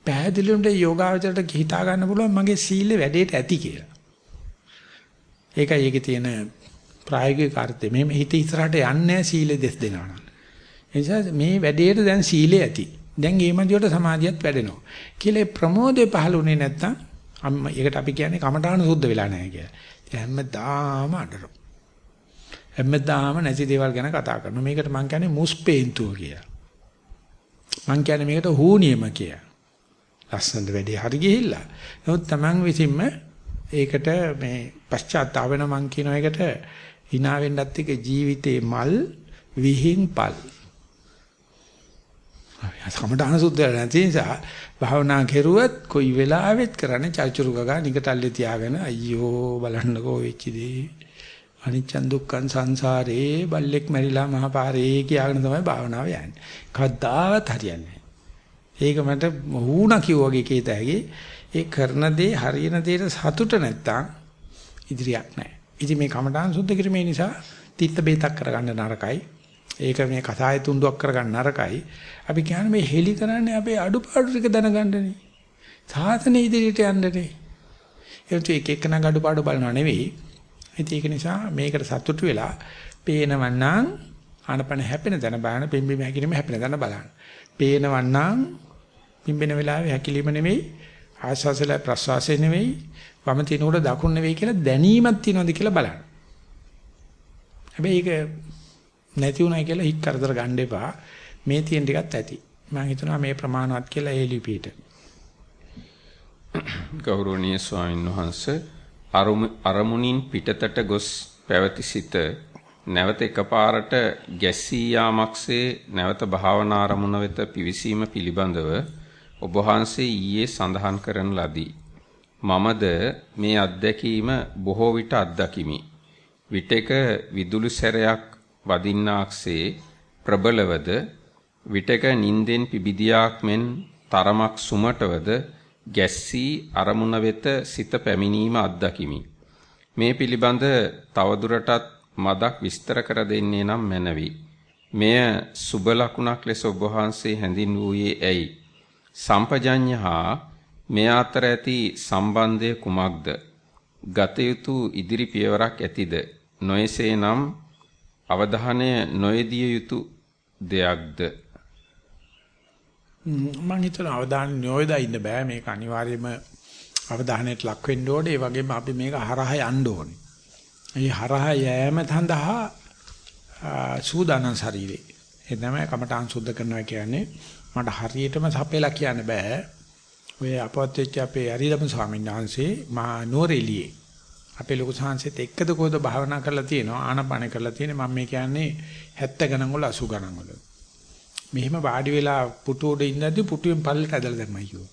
Speaker 1: පැහැදිලිවම යෝගාවචරයට හිතා ගන්න පුළුවන් මගේ සීල වැඩේට ඇති කියලා. ඒකයි ඒකේ තියෙන ප්‍රායෝගික කාර්යය. මේ හිත ඉස්සරහට යන්නේ සීල දෙස් දෙනවා නම්. ඒ නිසා මේ වැඩේට දැන් සීලේ ඇති. දැන් මේ මදියට සමාධියත් වැඩෙනවා. කියලා ප්‍රමෝදේ පහළුනේ නැත්තම් අම්මා ඒකට අපි කියන්නේ කමඨාන සුද්ධ වෙලා නැහැ කියලා. හැමදාම අඬනවා. හැමදාම නැති දේවල් ගැන කතා කරනවා. මේකට මං කියන්නේ මුස්පේන්තුව කියලා. මං කියන්නේ මේකට හූනියම කියලා. ලස්සනට වැඩි හරි ගිහිල්ලා. නමුත් Taman විසින්ම ඒකට මේ පශ්චාත්තාප වෙන මං කියන එකට hina වෙන්නත් එක ජීවිතේ මල් විහිංපල්. සමඩහන සුද්ධ නැති නිසා භාවනා කෙරුවත් කොයි වෙලාවෙත් කරන්නේ චර්චුරු ගගා නිකටල්ලේ තියාගෙන අයියෝ බලන්නකෝ වෙච්ච දේ. අනිච්චන් දුක්ඛන් සංසාරේ බල්ලෙක් මැරිලා මහපාරේ කියාගෙන තමයි භාවනාව යන්නේ. කවදාවත් හරියන්නේ ඒක මට වුණා කිව්වා වගේ කේතෑගේ ඒ කරන දේ හරියන දේට සතුට නැත්තම් ඉදිරියක් නැහැ. ඉතින් මේ කමඨාන් සුද්ධ කිරීමේ නිසා තිත්ත බේතක් කරගන්න නරකයි. ඒක මේ කසාය තුන්දුවක් කරගන්න නරකයි. අපි කියන්නේ මේ හෙලි කරන්නේ අපේ අඩුපාඩු ටික දැනගන්නනේ. සාසනේ ඉදිරියට යන්නනේ. ඒත් එක එකන අඩුපාඩු බලනව නෙවෙයි. ඉතින් ඒක නිසා මේකට සතුටු වෙලා පේනවන්නම් ආනපන හැපෙන දන බලන පිම්බීම හැකිරීම හැපෙන දන බලන්න. පේනවන්නම් පිම්බෙන වෙලාවේ හැකිලිම නෙවෙයි ආස්වාසල ප්‍රසවාසය නෙවෙයි වම තිනකොට දකුණ නෙවෙයි කියලා දැනීමක් තියනවාද කියලා බලන්න. හැබැයි ඒක නැති උනායි කියලා හිත කරදර ගන්න එපා. මේ තියෙන ටිකත් ඇති. මම හිතනවා මේ ප්‍රමාණවත් කියලා ඒ ලිපියට.
Speaker 2: ගෞරවනීය ස්වාමීන් වහන්සේ අරමුණින් පිටතට ගොස් පැවති සිට නැවත එකපාරට ගැස්සී යාමක්සේ නැවත භාවනා අරමුණ වෙත පිවිසීම පිළිබඳව ඔබ වහන්සේ ඊයේ සඳහන් කරන ලදී. මමද මේ අත්දැකීම බොහෝ විට අත්දකිමි. විටක විදුලි සැරයක් වදින්නාක්සේ ප්‍රබලවද විටක නින්දෙන් පිබිදියාක් මෙන් තරමක් සුමටවද ගැස්සී අරමුණ වෙත සිත පැමිණීම අත්දකිමි. මේ පිළිබඳ තවදුරටත් මදක් විස්තර කර දෙන්නේ නම් මැනවි. මෙය සුබ ලකුණක් ලෙස ඔබ වහන්සේ හැඳින්වූයේ ඇයි? සම්පජඤ්ඤ හා මේ අතර ඇති සම්බන්ධය කුමක්ද? ගත යුතු ඉදිරි පියවරක් ඇතිද? නොයසේනම් අවධානය නොයදිය යුතු දෙයක්ද?
Speaker 1: මම හිතන අවධානය යොයදා ඉන්න බෑ මේක අනිවාර්යයෙන්ම අවධානයට ලක් වෙන්න ඕනේ ඒ වගේම අපි මේක හරහා යන්න ඕනේ. මේ හරහා යෑම සඳහා සූදානම් ශරීරේ. ඒ තමයි කමඨාන් සුද්ධ කරනවා කියන්නේ මට හරියටම සපෙලා කියන්න බෑ. ඔය අපවත් වෙච්ච අපේ අරිදම ස්වාමීන් වහන්සේ මා නෝරෙලියේ අපේ ලොකු සංසෙත් එක්කද කොහොද භාවනා කරලා තියෙනවා ආනපාන කරලා තියෙන්නේ මම මේ කියන්නේ 70 ගණන් වල 80 ගණන් වල. මෙහෙම වාඩි වෙලා පුටු උඩ ඉඳද්දි පුටුවෙන් පල්ලට ඇදලා දැම්මයි කිව්වා.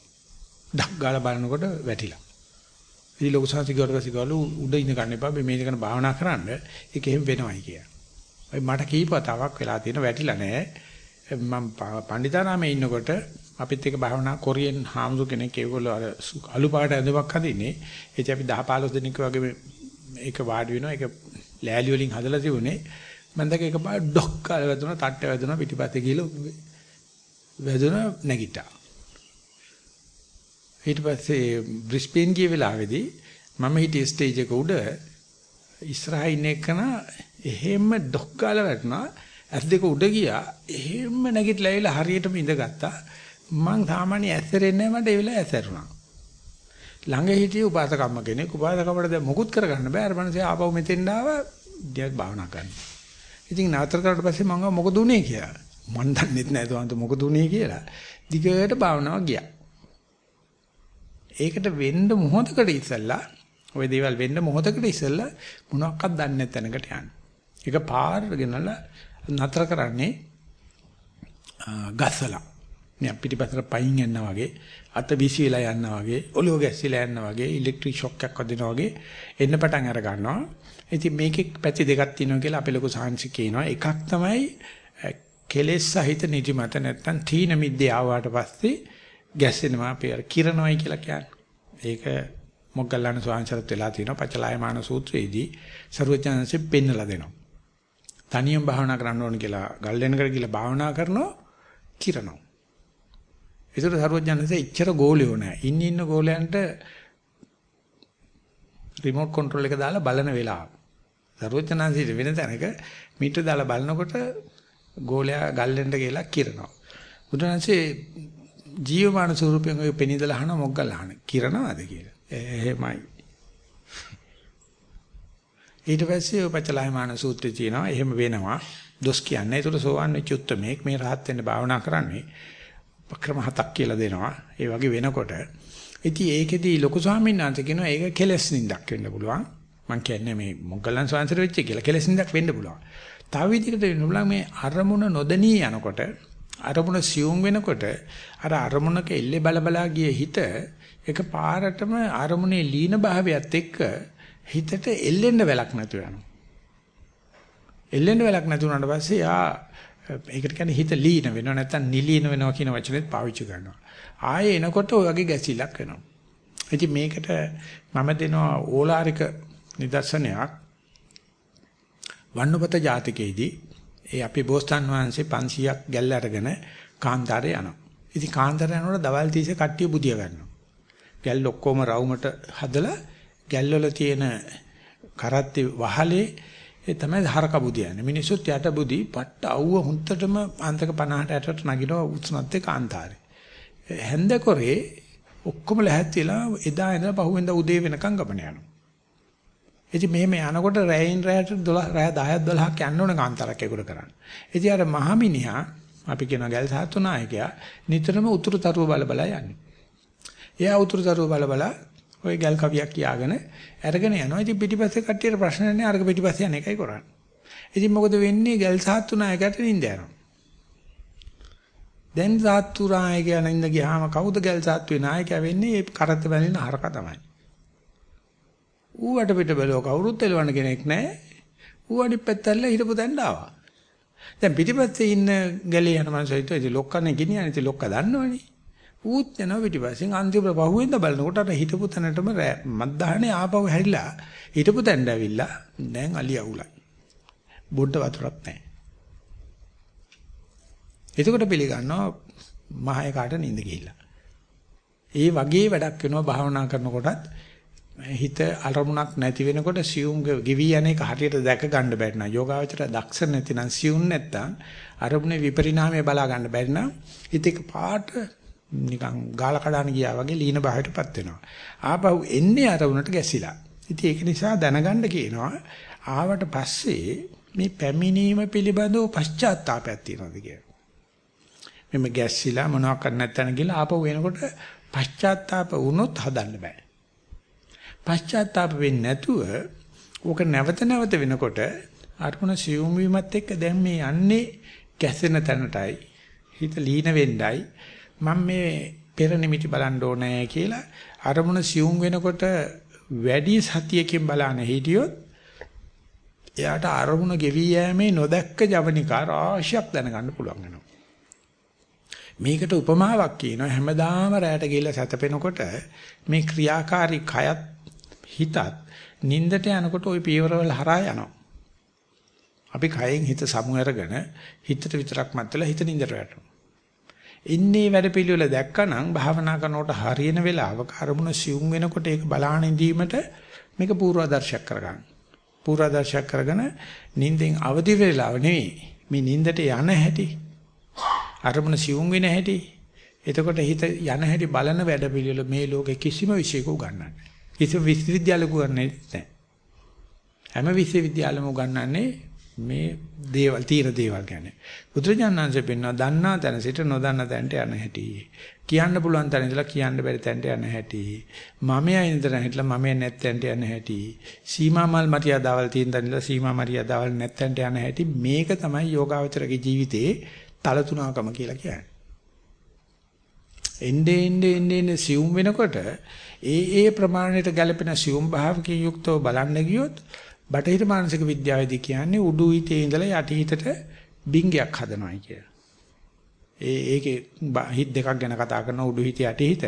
Speaker 1: ඩක් ගාලා බලනකොට වැටිලා. ඉතින් ලොකු සංසි ගියවට පස්සේ ගාලු උඩ ඉඳ ගන්න එපා මේ මේකන භාවනා කරන්න ඒක එහෙම වෙනවයි කියලා. මට කීප වතාවක් වෙලා තියෙන වැටිලා නැහැ. මම පණ්ඩිතාරාමේ ඉන්නකොට අපිත් එක භාවනා කොරියන් හාමුදුර කෙනෙක් ඒගොල්ලෝ අර අලු පාට ඇඳුමක් හදින්නේ. ඒත් අපි 10 15 දෙනෙක් වගේ ඒක වාඩි වෙනවා. ඒක ලෑලි වලින් හදලා තිබුණේ. මම දැක එක පාට ඩොක් කාලා වැදුනා, තට්ට වැදුනා, පිටිපස්සේ ගිහලා වැදුනා නැගිටා. ඊට පස්සේ බ්‍රිස්බේන් ගිය වෙලාවේදී මම හිටියේ ස්ටේජ් එක උඩ ඉස්සරහා ඉන්න එකන එහෙම ඩොක් කාලා වැටුණා. ඇස් දෙක උඩ ගියා. එහෙම නැගිටලා ඇවිල්ලා හරියටම ඉඳගත්තා. මං සාමාන්‍ය ඇස්සරෙන්නේ නැහැ මට ඒ වෙලාවේ ඇස්සරුණා. ළඟ හිටියේ උපාසකම්ම කෙනෙක් උපාසකම්මට දැන් මොකුත් කරගන්න බෑ. අර මනසේ ආපහු මෙතෙන් ආවා දියක් භාවනා කරන්න. ඉතින් නතර කරලා පස්සේ මම මොකද උනේ කියලා. මන් දන්නෙත් නෑ තවන්ත මොකද උනේ කියලා. දිගට භාවනාව ගියා. ඒකට වෙන්න මොහොතකට ඉස්සෙල්ලා ওই දේවල් වෙන්න මොහොතකට ඉස්සෙල්ලා මොනවක්වත් දන්නේ නැත් තැනකට යන්න. ඒක පාරට ගෙනලා නතර කරන්නේ ගස්සලා. මේ පිටිපස්සට පයින් යනවා වගේ අත විසිලා යනවා වගේ ඔලුව ගැස්සිලා යනවා වගේ ඉලෙක්ට්‍රික් ෂොක් එකක් වදිනවා වගේ එන්න පටන් අර ගන්නවා. ඉතින් මේකේ පැති දෙකක් තියෙනවා කියලා අපේ ලොකු සාංශි කියනවා. එකක් තමයි කෙලෙස් සහිත නිදිමත නැත්තම් තීන මිද්දේ ආවාට පස්සේ ගැස්සෙනවා අපි අර කිරනවායි කියලා කියන්නේ. ඒක මොග්ගල්ලාන ස්වාංශරත් වෙලා තියෙනවා පචලායමාන සූත්‍රයේදී ਸਰවඥාන්සේ පෙන්නලා දෙනවා. තනියම භාවනා කරන්න ඕන කියලා ගල් වෙනකට කියලා භාවනා කරනවා කිරනවා. ඒතර සරුවඥාන්සේ ඉච්චර ගෝලියෝ නැහැ. ඉන්න ඉන්න ගෝලයන්ට රිමෝට් කන්ට්‍රෝල් එක දාලා බලන වෙලාව. සරුවඥාන්සේ වෙන තැනක මීටර දාලා බලනකොට ගෝලයා ගල්ලෙන්ට ගිහලා කිරනවා. බුදුරජාන්සේ ජීවමාන ස්වරූපයෙන් ඔය පෙනිදලා අහන මොග්ගල් අහන කිරනවාද කියලා. එහෙමයි. ඊට පස්සේ ඔය පචලායමාන සූත්‍රය තියෙනවා. එහෙම වෙනවා. දොස් කියන්නේ. ඒතර සෝවන් වෙච්ච උත්මේක් මේ රහත් වෙන්න භාවනා කරන්නේ. ක්‍රම හතක් කියලා දෙනවා. ඒ වගේ වෙනකොට ඉතින් ඒකෙදී ලොකු ස්වාමීන් වහන්සේ කියනවා ඒක කෙලස් නින්දක් වෙන්න පුළුවන්. මම කියන්නේ මේ මොග්ගලන් ස්වාමීන් වෙච්ච කියලා කෙලස් නින්දක් වෙන්න පුළුවන්. තව විදිහකට වෙන්න පුළුවන් මේ අරමුණ නොදෙනී යනකොට අරමුණ සියුම් වෙනකොට අර අරමුණක එල්ලේ බල බලා ගිය හිත එක පාරටම අරමුණේ ලීන භාවයත් එක්ක හිතට එල්ලෙන්න වෙලක් නැතු වෙනවා. එල්ලෙන්න වෙලක් නැතු වුණාට පස්සේ යා ඒකට කියන්නේ හිත ලීන වෙනවා නැත්නම් නිලීන වෙනවා කියන වචනේත් පාවිච්චි කරනවා. ආයේ එනකොට ඔය වගේ ගැසිලක් වෙනවා. ඉතින් මේකට මම දෙනවා ඕලාරික නිදර්ශනයක්. වන්නපත ජාතකයේදී ඒ අපේ බෝසතාන් වහන්සේ 500ක් ගැල්ල අරගෙන කාන්තාරේ යනවා. ඉතින් කාන්තාරේ යනකොට දවල් තීසේ කට්ටිය බුදිය ගන්නවා. ගැල් ඔක්කොම රවුමට හදලා ගැල් වල තියෙන කරත්ති වහලේ ඒ තමයි හරක බුදියන්නේ. මිනිස්සුත් යට බුදි පට්ට අවුව හුන්තටම අන්තක 50ට 60ට නගිනවා උත්සනත් එක්ක අන්තාරේ. හැන්දකොරේ ඔක්කොම ලැහැත්තිලා එදා ඉඳලා පහුවෙන්ද උදේ වෙනකන් ගමන යනවා. ඉතින් මෙහෙම යනකොට රැයින් රැයට 12 රැය 10ක් 12ක් යන්න ඕන කාන්තාරක් ඒකට කරන්න. ඉතින් අර මහමිනිහා අපි කියන ගල් සාතු නායකයා නිතරම උතුරු තරුව බල බල යන්නේ. එයා උතුරු තරුව බල බල ওই ගල් කවියක් කියාගෙන අරගෙන යනවා. ඉතින් පිටිපස්සේ කට්ටියට ප්‍රශ්න නැහැ. අරක පිටිපස්සේ යන එකයි කරන්නේ. ඉතින් මොකද වෙන්නේ? ගල් සාත්තු නායකයට නිඳ යනවා. දැන් සාත්තු නායකයා නිඳ ගියාම කවුද ගල් සාත්තුවේ නායකයා වෙන්නේ? ඒ කරත් බැලින හරක තමයි. ඌවට පිට බැලුව කවුරුත් එලවන්න කෙනෙක් නැහැ. ඌ අනිත් පැත්තල්ල හිටපු දැන්න ආවා. දැන් පිටිපස්සේ ඉන්න ගැලේ යන මනුස්සය ඉතින් ලොක්කනේ ගෙනියන්නේ ඉතින් ලොක්ක දන්නවනේ. ඌත් යනවා පිටිපස්සෙන් අන්තිම පහුවෙන්ද බලනකොට අර හිටපු තැනටම මත්දහනේ ආපහු හැරිලා හිටපු තැනට ඇවිල්ලා දැන් අලිය අවුලයි. බොඩ වතුරක් නැහැ. එතකොට පිළිගන්නවා මහය කාට නිඳ ගිහිල්ලා. ඒ වගේ වැඩක් වෙනවා භාවනා කරනකොටත් හිත අරමුණක් නැති වෙනකොට සියුම් ගෙවි යන එක හරියට දැක ගන්න බැරි නම් යෝගාවචර දක්ෂ නැතිනම් සියුම් නැත්තම් අරමුණේ විපරිණාමය බලා ගන්න බැරි නම් හිත එක පාට නිකන් ගාල කඩන ගියා වගේ ලීන බාහිරටපත් වෙනවා. ආපහු එන්නේ අරමුණට ගැසිලා. ඉතින් ඒක නිසා දැනගන්න කියනවා ආවට පස්සේ මේ පැමිණීම පිළිබඳව පශ්චාත්තාවයක් තියෙනවද කියලා. මෙන්න ගැස්සිලා මොනවක් කර නැත්නම් ගිහලා ආපහු එනකොට පශ්චාත්තාප වුණොත් හදන්න බෑ. පශ්චාත්තාප වෙන්නේ නැතුව ඕක නැවත නැවත වෙනකොට අරමුණ සියුම් වීමත් එක්ක දැන් මේ යන්නේ ගැසෙන තැනටයි හිත ලීන වෙන්නයි මම මේ පෙර නිමිටි බලන්න ඕනේ කියලා අරමුණ සියුම් වෙනකොට වැඩි සතියකින් බලන හිටියොත් එයාට අරමුණ ගෙවි යෑමේ නොදැක්ක ජවනිකා රාශියක් දැනගන්න පුළුවන් වෙනවා. මේකට උපමාවක් කියනවා හැමදාම රැයට ගිහිල්ලා සැතපෙනකොට මේ ක්‍රියාකාරී කයත් හිතත් නින්දට යනකොට ওই පියවරවල හරහා යනවා. අපි කයෙන් හිත සමු අරගෙන හිතට විතරක් මැදලා හිත නින්දට වැටෙනවා. ඉන්නේ වැඩ පිළිවෙල දැක්කනම් භාවනා කරනකොට හරියන වෙලාවක අරමුණ සියුම් වෙනකොට ඒක බලාන ඉඳීමට මේක පූර්වාදර්ශයක් කරගන්න. පූර්වාදර්ශයක් කරගෙන නිින්දෙන් අවදි වෙලාව නෙවෙයි. මේ නිින්දට යන හැටි අරමුණ සියුම් වෙන හැටි එතකොට හිත යන හැටි බලන වැඩ පිළිවෙල මේ ලෝකේ කිසිම විශේෂක උගන්වන්නේ කිසිම විශ්වවිද්‍යාලයක උගන්වන්නේ නැහැ. හැම විශ්වවිද්‍යාලෙම උගන්වන්නේ මේ දේවල් තීර දේවල් කියන්නේ. බුදුරජාණන්සේ පෙන්වනවා දන්නා තැන සිට නොදන්නා තැනට යන හැටි. කියන්න පුළුවන් තැන ඉඳලා කියන්න බැරි තැනට යන හැටි. මමයා ඉඳලා හිටලා මමයා නැත්තැනට යන හැටි. සීමා මල් මරියාදාවල් තියෙන තැන ඉඳලා සීමා මරියාදාවල් නැත්තැනට යන හැටි මේක තමයි යෝගාවචරගේ ජීවිතේ තලතුණකම කියලා කියන්නේ. එnde ende ende ende සියුම් වෙනකොට ඒ ඒ ප්‍රමාණයට ගැලපෙන සියුම් භාවකී යුක්තව බලන්න ගියොත් බටහිර මානසික විද්‍යාවේදී කියන්නේ උඩු හිතේ ඉඳලා යටි හිතට බින්ගයක් හදනවායි කියලා. ඒ ඒකේ හිත දෙකක් ගැන කතා කරන උඩු හිත යටි හිත.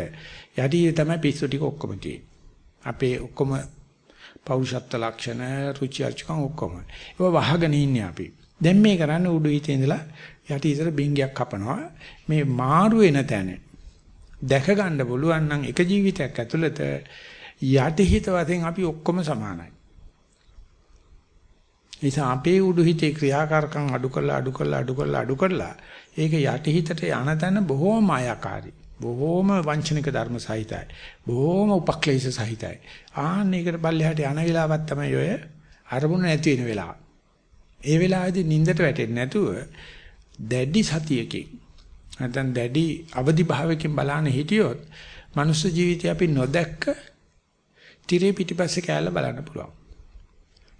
Speaker 1: යටි හිත තමයි පිස්සු ටික ඔක්කොම අපේ ඔක්කොම පෞරුෂත්ව ලක්ෂණ රුචි අරුචිකම් ඔක්කොම. ඒව වහගෙන ඉන්නේ අපි. දැන් මේ කරන්නේ උඩු හිතේ ඉඳලා යටි හිතට බින්ගයක් කපනවා. මේ මාරු වෙන තැන දැක ගන්න පුළුවන් නම් එක ජීවිතයක් ඇතුළත යටි හිත වශයෙන් අපි ඔක්කොම සමානයි. නිසා අපේ උඩු හිතේ ක්‍රියාකාරකම් අඩු කරලා අඩු කරලා අඩු කරලා අඩු කරලා ඒක යටි හිතට යන තැන බොහෝම මායාකාරී. බොහෝම වංචනික ධර්ම සහිතයි. බොහෝම උපක්ලේශ සහිතයි. ආන්න ඒකට පල්ලෙහාට යන වෙලාවක් තමයි ඔය අරමුණ නැති වෙන වෙලාව. ඒ වෙලාවේදී නිින්දට වැටෙන්නේ නැතුව දැඩි සතියකින් නැත්නම් දැඩි අවදි භාවයකින් බලන්න හිටියොත් මනුස්ස ජීවිතය අපි නොදැක්ක tire පිටිපස්සේ කෑල්ල බලන්න පුළුවන්.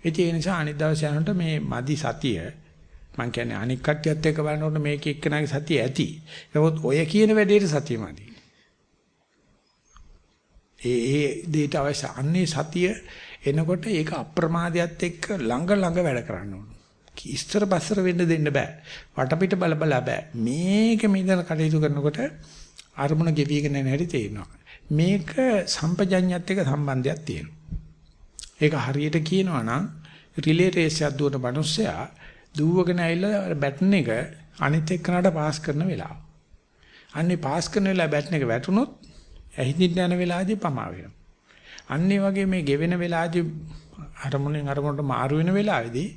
Speaker 1: ඉතින් ඒ නිසා අනිත් දවසේ යනකොට මේ මදි සතිය මම කියන්නේ අනික් කට්ටියත් එක්ක බලනකොට මේක එක්කනාගේ සතිය ඇති. නමුත් ඔය කියන වැඩේට සතිය මදි. ඒ ඒ දෙයට අවශ්‍ය අන්නේ සතිය එනකොට ඒක අප්‍රමාදයට එක්ක ළඟ ළඟ වැඩ කරන්න ඕන. ඉස්තර පස්සර වෙන්න දෙන්න බෑ. වටපිට බල බල බෑ. මේක මිදල කටයුතු කරනකොට අරමුණ ගෙවිගෙන යන හැටි තේරෙනවා. මේක සම්පජඤ්ඤයත් එක්ක සම්බන්ධයක් තියෙනවා. ඒක හරියට කියනවා නම් රිලේ රේස් එකක් දුවන මිනිස්සයා දුවගෙන ඇවිල්ලා බැටන් එක අනිත් එක්කනට පාස් කරන වෙලාව. අන්නේ පාස් කරන වෙලාව බැටන් එක වැටුනොත් ඇහිදින්න යන වෙලාවදී පමා වෙනවා. අන්නේ වගේ මේ ගෙවෙන වෙලාවදී අරමුණෙන් අරමුණට මාරු වෙන වෙලාවේදී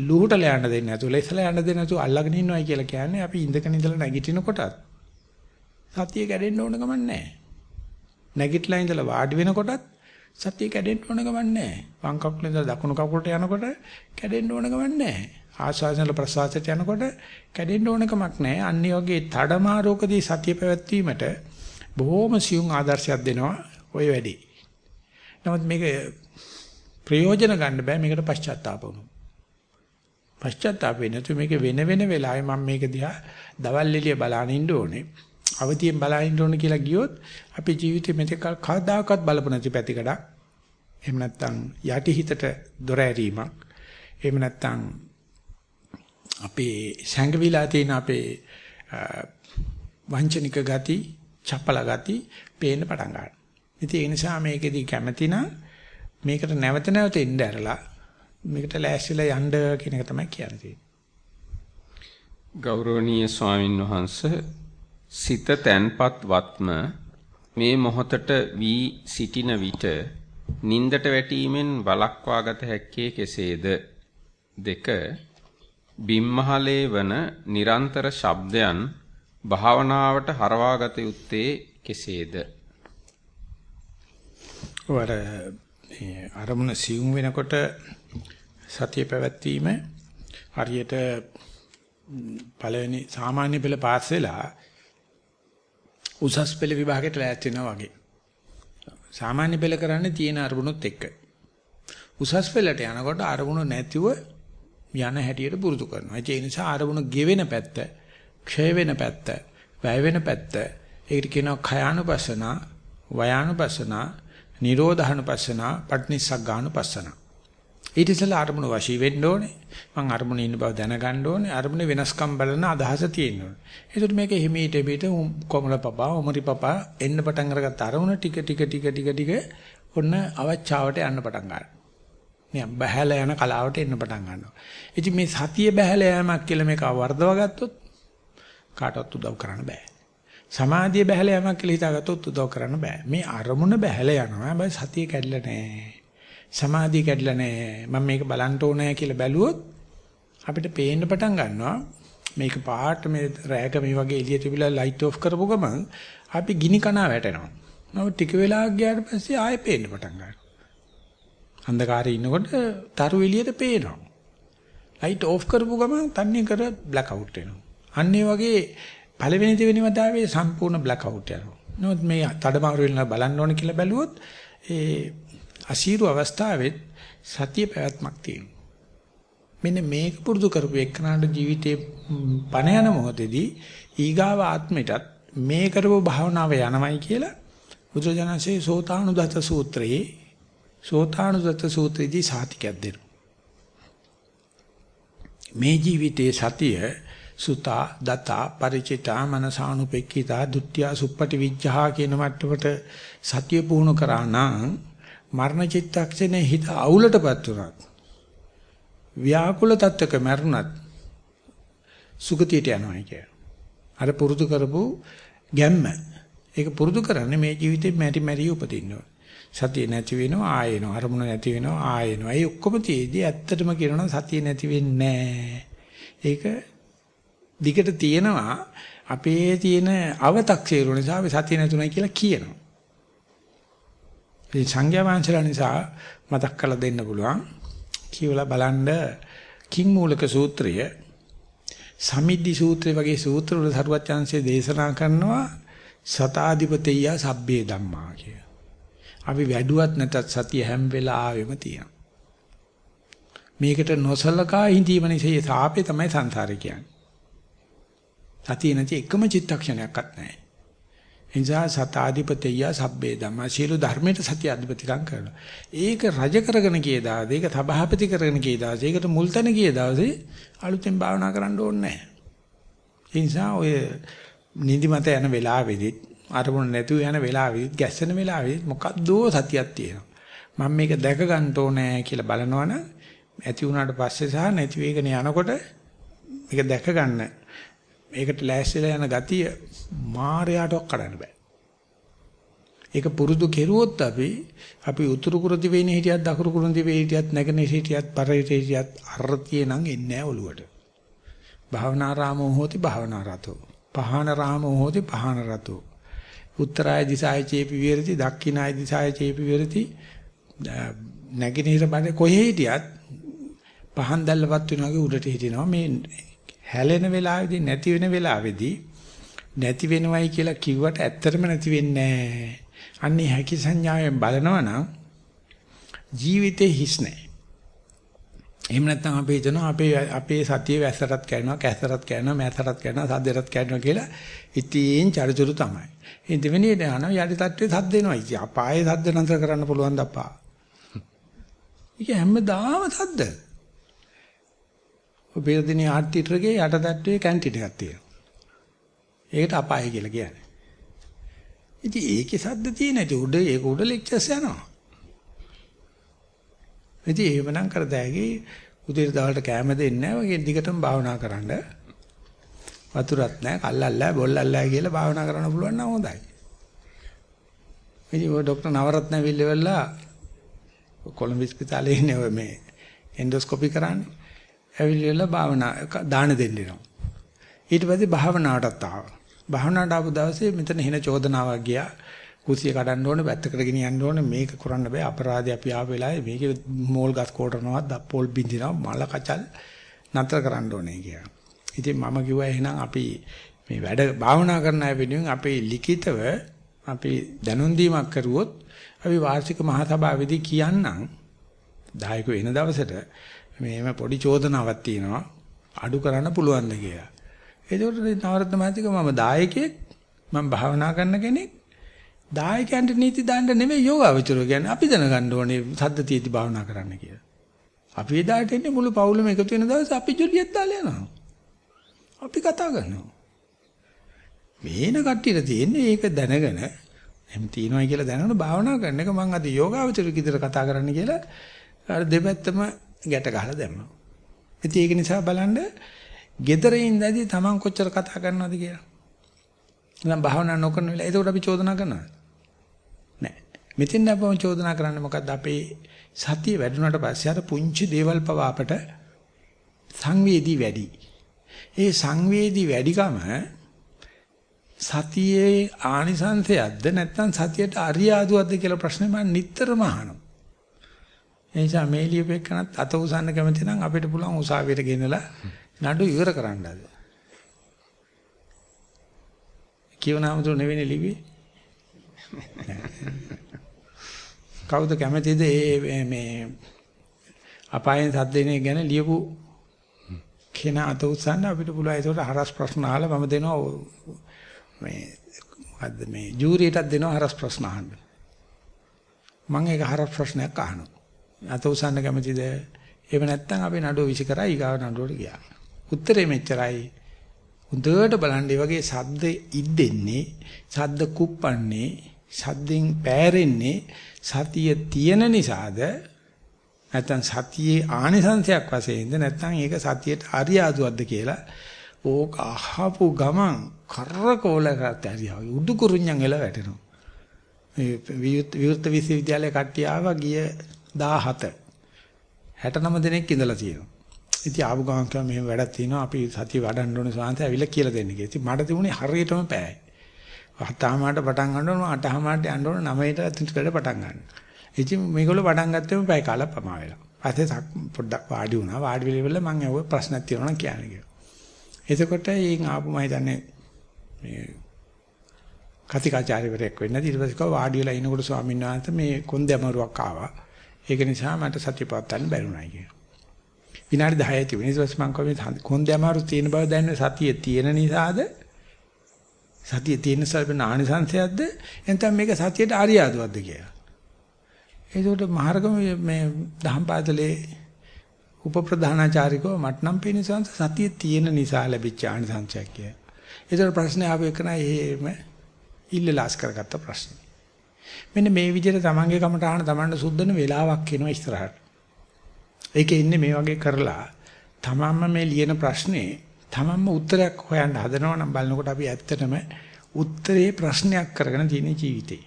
Speaker 1: ලුහුටල යන්න දෙන්නේ නැතුව ලෙසලා යන්න දෙන්නේ නැතුව අල්ලගෙන ඉන්නවයි කියලා කියන්නේ අපි ඉඳගෙන ඉඳලා නැගිටිනකොටත් සතිය කැඩෙන්න ඕන ගමන් නැහැ. නැගිටලා ඉඳලා වාඩි වෙනකොටත් සතිය කැඩෙන්න ඕන ගමන් නැහැ. වම් කකුලෙන් ඉඳලා දකුණු කකුලට යනකොට කැඩෙන්න ඕන ගමන් නැහැ. ආස්වාසනල ප්‍රසවාසයට යනකොට කැඩෙන්න ඕන කමක් නැහැ. අන්නේ වගේ තඩමාරෝකදී සතිය පැවැත්වීමට බොහොම සියුම් ආදර්ශයක් දෙනවා ওই වැඩි. නමුත් මේක ප්‍රයෝජන ගන්න බෑ මේකට පශ්චාත්තාප වුණා. පශ්චාත්තාප වෙන්නේ නැතු මේක වෙන වෙන වෙලාවෙ මම මේක දිහා දවල් එළිය බලන ඉන්න ඕනේ. අවතියෙන් බලන්න ඕන කියලා ගියොත් අපේ ජීවිතේ මෙතෙක් කවදාකවත් බලපු නැති පැතිකඩක් එහෙම නැත්නම් යටි හිතට දොර ඇරීමක් එහෙම නැත්නම් අපේ සංගවිලා තියෙන අපේ වංචනික ගති චපල ගති පේන්න පටන් ගන්නවා. ඉතින් ඒ නිසා මේකෙදි කැමැති නම් මේකට නැවත නැවත එන්න ඇරලා මේකට ලෑස්තිලා යන්න කියන එක තමයි කියන්නේ.
Speaker 2: ගෞරවනීය ස්වාමින් වහන්සේ සිත තැන්පත් වත්ම මේ මොහොතට වී සිටින විට නින්දට වැටීමෙන් වළක්වා ගත හැක්කේ කෙසේද? දෙක බිම්මහලේ වන නිරන්තර ශබ්දයන් භාවනාවට හරවාගත යුත්තේ කෙසේද?
Speaker 1: වර අරමුණ සියුම් වෙනකොට සතිය පැවැත්වීම හරියට පළවෙනි සාමාන්‍ය පෙළ පාස් වෙලා උසස් පෙළ විභාගයට ලෑස්ති වෙනවා වගේ. සාමාන්‍ය පෙළ කරන්නේ තියෙන අරමුණුත් එක්ක. උසස් පෙළට යනකොට අරමුණු නැතිව යන හැටියට පුරුදු කරනවා. ඒ නිසා අරමුණු ගෙවෙන පැත්ත, ක්ෂය වෙන පැත්ත, වැය වෙන පැත්ත, ඒකට කියනවා khයානුපස්සනා, වයානුපස්සනා, නිරෝධානුපස්සනා, පට්නිසග්ගානුපස්සනා. ඊට ඉස්සෙල්ලා අරමුණ වශී වෙන්න ඕනේ. මං අරමුණේ ඉන්න බව දැනගන්න ඕනේ. අරමුණේ වෙනස්කම් බලන අදහස තියෙන්න ඕනේ. ඒකට මේක හිමීට පිට කොමල පපා, ඔමරි පපා එන්න පටන් අරගත්ත අරමුණ ටික ටික ටික ටික ටික ඔන්න අවචාවට යන්න පටන් ගන්නවා. මේ බහැලා යන කලාවට එන්න පටන් ගන්නවා. ඉතින් මේ සතිය බහැලා යෑමක් කියලා මේක වර්ධව ගත්තොත් කාටවත් උදව් කරන්න බෑ. සමාධිය බහැලා යෑමක් කියලා හිතාගත්තොත් උදව් කරන්න බෑ. මේ අරමුණ බහැලා යනවා. හැබැයි සතිය කැඩලා නෑ. සමාධිය කැඩලා නැහැ. මම මේක බලන්න ඕනේ කියලා බැලුවොත් අපිට පේන්න පටන් ගන්නවා මේක පාට මේ රෑක මේ වගේ එළියට තිබිලා ලයිට් ඔෆ් කරපුව ගමන් අපි ගිනි කණා වැටෙනවා. නමුත් ටික වෙලාවක් ගියාට පස්සේ ආයෙ පේන්න පටන් ගන්නවා. අන්ධකාරයේ ඉන්නකොට තරු එළියට පේනවා. ලයිට් ඔෆ් කරපුව ගමන් තන්නේ කර බ්ලැක් අවුට් වෙනවා. අන්න ඒ වගේ පළවෙනි දෙවෙනි වතාවේ සම්පූර්ණ බ්ලැක් අවුට් යනවා. නමුත් මේ තඩමාරු වෙලා බලන්න ඕන කියලා බැලුවොත් ඒ අසීරු අවස්ථාවෙත් සතිය පැවැත්මක් තියෙනවා. මෙන්න මේක පුරුදු කරපු එක්කනට ජීවිතේ පණ යන මොහොතේදී ඊගාව ආත්මෙටත් මේ කරපු භාවනාව යනවයි කියලා බුදුජානසී සෝතානුදත සූත්‍රයේ සෝතානුදත සූත්‍රයේදී සාතිකයක් දෙනවා. මේ ජීවිතයේ සතිය සුතා දතා පරිචිතා මනසානුපෙක්ඛිතා ဒ ුත්‍යා සුප්පටි විජ්ජහා කියන මට්ටමට සතිය පුහුණු කරා නම් මරණ චිත්තක්ෂණේ හිත අවුලටපත් වුණත් ව්‍යාකුල තත්වක මරුණත් සුගතියට යනවා කිය. අර පුරුදු කරපු ගැම්ම. ඒක පුරුදු කරන්නේ මේ ජීවිතේ මැටි මැරි උපදින්න ඕන. සතිය නැති වෙනවා ආයෙනවා අරමුණ නැති වෙනවා ආයෙනවා. ඒ ඔක්කොම තියේදී ඇත්තටම කියනවා සතිය නැති වෙන්නේ ඒක දිගට තියෙනවා අපේ තියෙන අව탁සීරු නිසා අපි සතිය නැතුණයි කියලා කියනවා. ඉතින් සංඥා වංශලා නිසා මතක් කරලා දෙන්න පුළුවන්. කියවලා බලන්න කිං මූලක සූත්‍රය සමිද්දි සූත්‍රය වගේ සූත්‍ර වල සරුවත් chance දේශනා කරනවා සතාධිපතෙය සබ්බේ ධම්මා කිය. අපි වැඩුවත් නැතත් සතිය හැම වෙලාවෙම තියෙනවා. මේකට නොසලකා හිඳීම නිසා සාපේ තමයි සංසාරේ කියන්නේ. සතිය නැති එකම චිත්තක්ෂණයක්වත් නැහැ. එනිසා සතාධිපතිය සබ්බේ ධම්මා සීල ධර්මයට සතිය අධිපතිකම් කරනවා. ඒක රජ කරගෙන ගිය දාසේ ඒක සභාපති කරගෙන ගිය දාසේ ඒකට මුල් තැන ගිය දාසේ අලුතෙන් භාවනා කරන්න ඕනේ නැහැ. ඒ නිසා ඔය නිදිමත යන වෙලාවෙදිත් අරමුණ නැතුව යන වෙලාවෙදිත් ගැස්සෙන වෙලාවෙදිත් මොකද්දෝ සතියක් තියෙනවා. මම මේක දැක ගන්න ඕනේ කියලා බලනවනම් ඇති වුණාට පස්සේ සහ නැති වෙගෙන යනකොට මේක දැක ගන්න මේකට ලෑස්තිලා යන ගතිය මායයටවත් කඩන්න බෑ. ඒක පුරුදු කෙරුවොත් අපි අපි උතුරු කුරු දිවයිනේ හිටියත් දකුණු කුරු දිවයිනේ හිටියත් නැගෙනහිර හිටියත් පරිසරයේ හිටියත් අරතිය නම් එන්නේ නැහැ ඔළුවට. භාවනාරාමෝ හෝති භාවනාරතෝ. පහනරාමෝ හෝති පහනරතෝ. උත්තරාය දිසාය චේපි විහෙරති දක්ඛිනාය දිසාය චේපි විහෙරති නැගෙනහිර බඩ කොහේ හිටියත් පහන් දැල්ලපත් වෙනවා වගේ උඩට හිටිනවා මේ හැලෙන වෙලාවේදී නැති වෙන වෙලාවේදී නැති වෙනවයි කියලා කිව්වට ඇත්තටම නැති වෙන්නේ නැහැ. අන්නේ හැකි සංඥාවෙන් බලනවා නම් ජීවිතේ හිස් නැහැ. එහෙම නැත්නම් අපි හිතනවා අපේ අපේ සතිය වැස්සටත් කැඩෙනවා, කැස්සටත් කැඩෙනවා, මෑසටත් කැඩෙනවා, සද්දටත් කැඩෙනවා කියලා ඉතින් චරිචුරු තමයි. ඉතින් දෙවෙනි යන යටි තත්ත්වේ සද්ද එනවා. ඉතින් අපායේ සද්ද නතර කරන්න පුළුවන් දපා. ඒක හැමදාම සද්ද. ඔබේ දිනේ ආර්ට් තියටරගේ යට තට්ටුවේ කැන්ටින් එකක් තියෙනවා. ඒකට අපාය කියලා කියන්නේ. ඉතින් ඒකේ සද්ද තියෙන ඉතින් උඩ ඒක උඩ ලෙක්චර්ස් යනවා. ඉතින් එහෙමනම් කරදෑගේ උදේ දවල්ට කැම දෙන්නේ නැහැ වගේ දිගටම භාවනා කරන්න. වතුරත් නැහැ, කල්ලල් නැහැ, බොල්ලල් නැහැ කියලා භාවනා කරන්න පුළුවන් නම් හොඳයි. ඉතින් ඔය ડોක්ටර් නවරත්න විල්ලෙවලා කොළඹ ස්පිතාලේ ඉන්නේ ඔය මේ එන්ඩෝස්කෝපි කරන්නේ. ඇවිල්ලා භාවනා දාන දෙන්නිනවා. ඊට පස්සේ භාවනාවටත් ආවා. භාවනාවට ආපු දවසේ මෙතන හින චෝදනාවක් ගියා. කුසිය කඩන්න ඕනේ, පැත්තකට ගෙනියන්න ඕනේ, මේක කරන්න බෑ. අපරාධي අපි ආපු වෙලාවේ මේක මෝල් ගස් කොටනවා, දප්පෝල් බින්දිනවා, මල කචල් නතර කරන්න ඕනේ කියලා. ඉතින් මම කිව්වා එහෙනම් අපි මේ වැඩ භාවනා කරන අය වෙනුවෙන් අපේ ලිඛිතව අපි දැනුම් දීමක් කරුවොත් අපි වාර්ෂික මහසභාවේදී කියන්නම් දායකයෝ එන දවසට මේම පොඩි චෝදනාවක් තියෙනවා අඩු කරන්න පුළුවන්ද කියලා. ඒකෝට නවරත්න මහත්තයක මම දායකයෙක් මම භාවනා කරන කෙනෙක් දායකයන්ට නීති දාන්න නෙමෙයි යෝගාවචරෝ කියන්නේ අපි දැනගන්න ඕනේ සද්ද තියෙති භාවනා කරන්න කියලා. අපි එදාට එන්නේ මුළු පවුලම එකතු වෙන දවසේ අපි ජොලියක් දාලා යනවා. අපි කතා කරනවා. මේන කට්ටියට තියෙන්නේ ඒක දැනගෙන එහෙම තියනවායි කියලා දැනගෙන භාවනා කරන එක මම අද යෝගාවචරික විදිහට කතා කරන්න කියලා අර දෙපැත්තම ගැට ගහලා දැම්මා. ඉතින් ඒක නිසා බලන්න gedare ඉඳදී Taman කොච්චර කතා කරනවද කියලා. නම් භාවනා නොකරන වෙලාව ඒකට අපි චෝදනා කරනවද? නෑ. මෙතෙන් අපම චෝදනා කරන්නේ මොකද්ද අපේ සතිය වැඩුණාට පස්සේ අර පුංචි දේවල් පවා අපට සංවේදී වැඩි. ඒ සංවේදී වැඩිකම සතියේ ආනිසංශයක්ද නැත්නම් සතියට අරියාදුවක්ද කියලා ප්‍රශ්නේ මම නිතරම අහනවා. ඒ නිසා මේ ලියපෙකනත් අත උසන්න කැමති නම් අපිට පුළුවන් උසාවියට ගෙනලා නඩු ඉවර කරන්න අද. කියවනාමතු නෙවෙයි ලිවි. කවුද කැමතිද ඒ මේ අපායන් සද්දේනේ ගැන ලියපු කෙනා අත උස්සන්න අපිට පුළුවන් ඒකට හරස් ප්‍රශ්න අහලා මම දෙනවා මේ මොකද්ද මේ ජූරියටත් දෙනවා හරස් ප්‍රශ්න අහන්න. මම ඒක හරස් ප්‍රශ්නයක් අහනවා. අත උසන්න කැමතිද? එහෙම නැත්නම් අපි නඩුව විසි කරා ඊගාව නඩුවට ගියා. උත්තරේ මෙච්චරයි. හොඳට බලන්න මේ වගේ සද්ද ඉද්දෙන්නේ, සද්ද කුප්පන්නේ, සද්දෙන් පෑරෙන්නේ සතිය තියෙන නිසාද? නැත්නම් සතියේ ආනිසංශයක් වශයෙන්ද? නැත්නම් ඒක සතියට අරියාදුවක්ද කියලා ඕක අහපු ගමන් කරකෝල කරතරියා උඩු කුරුඤ්ඤන් එල වැටෙනවා. මේ විවෘත විශ්වවිද්‍යාලයේ කට්ටිය ආවා ගිය 17 69 දෙනෙක් ඉඳලා තියෙනවා. ඉතින් ආපු ගමන් කිව්වා මෙහෙම වැඩක් තියෙනවා අපි සතිය වඩන්න ඕනේ සාන්තය ඇවිල්ලා කියලා දෙන්න කියලා ඉතින් මට තිබුණේ හරියටම පෑයි හතමාට පටන් ගන්න ඕන අටමාට යන්න ඕන නවයට අතින්ට පටන් ගන්න. ඉතින් මේගොල්ලෝ පටන් ගත්තම පැය කාලක් පමා වෙලා. පස්සේ පොඩ්ඩක් වාඩි වුණා. වාඩි වෙලෙවල මම ඇහුවා ප්‍රශ්නක් තියෙනවා නම් කියන්න කියලා. එතකොට ඊන් ආපු මම හිතන්නේ මේ කතිකාචාර්යවරයෙක් වෙන්න ඊට පස්සේ කව වාඩි වෙලා ඉනකොට ස්වාමීන් වහන්සේ මේ කොන්දේ අමාරුවක් ආවා. ඒක නිසා මට සතිය පවත්වන්න බැරුණා කියලා. විනාඩි 10යි තිබුණේ. ඊට පස්සේ මම කව කොන්දේ අමාරු තියෙන බව දැනන සතිය තියෙන නිසාද සතිය තියෙන සල්පන ආනිසංශයක්ද එතන මේක සතියට ආරියාදුවක්ද කියලා. ඒකට මහරගම මේ දහම් පාදලේ උපප්‍රධානාචාරිකව මට නම් පේන සතිය තියෙන නිසා ලැබිච්ච ආනිසංශයක් කියලා. ඒතර ප්‍රශ්නේ ආපු එක නයි එහෙම ඉල්ලලාස් කරගත්ත ප්‍රශ්නේ. මෙන්න මේ විදිහට තමන්ගේ කමට අහන තමන්ට සුද්ධන වෙලාවක් එනවා ඉස්සරහට. ඒකේ ඉන්නේ මේ වගේ කරලා තමන්ම මේ ලියන ප්‍රශ්නේ තමන්ම උත්තරයක් හොයන්න හදනවා නම් බලනකොට අපි ඇත්තටම උත්තරේ ප්‍රශ්නයක් කරගෙන තියෙන ජීවිතේ.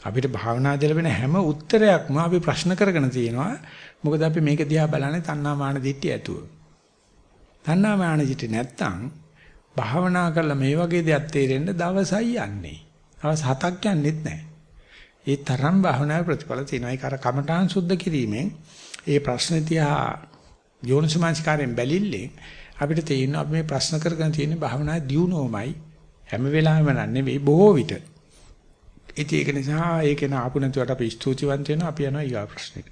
Speaker 1: අපිට භාවනා දෙලවෙන හැම උත්තරයක්ම අපි ප්‍රශ්න කරගෙන තියෙනවා. මොකද අපි මේක දිහා බලන්නේ තණ්හාමාන දිට්ඨිය ඇතුව. තණ්හාමාන දිට්ඨිය නැත්තම් භාවනා කරලා මේ වගේ දෙයක් තේරෙන්න දවසයි යන්නේ. දවස් හතක් යන්නෙත් නැහැ. ඒ තරම් භාවනාවේ ප්‍රතිඵල තියෙනවා. ඒක අර කමඨාන් සුද්ධ කිරීමෙන් ඒ ප්‍රශ්න තියා යෝනිසමාංශකාරයෙන් බැලිල්ලෙන් අපිට තේරෙනවා අපි මේ ප්‍රශ්න කරගෙන තියෙන භාවනා දියුණුවමයි හැම වෙලාවෙම නෙවෙයි බොහෝ විට. ඉතින් ඒක නිසා ඒක නාපු නැතුවට අපි ස්තුතිවන්ත වෙනවා අපි යනවා ඊගා ප්‍රශ්නෙට.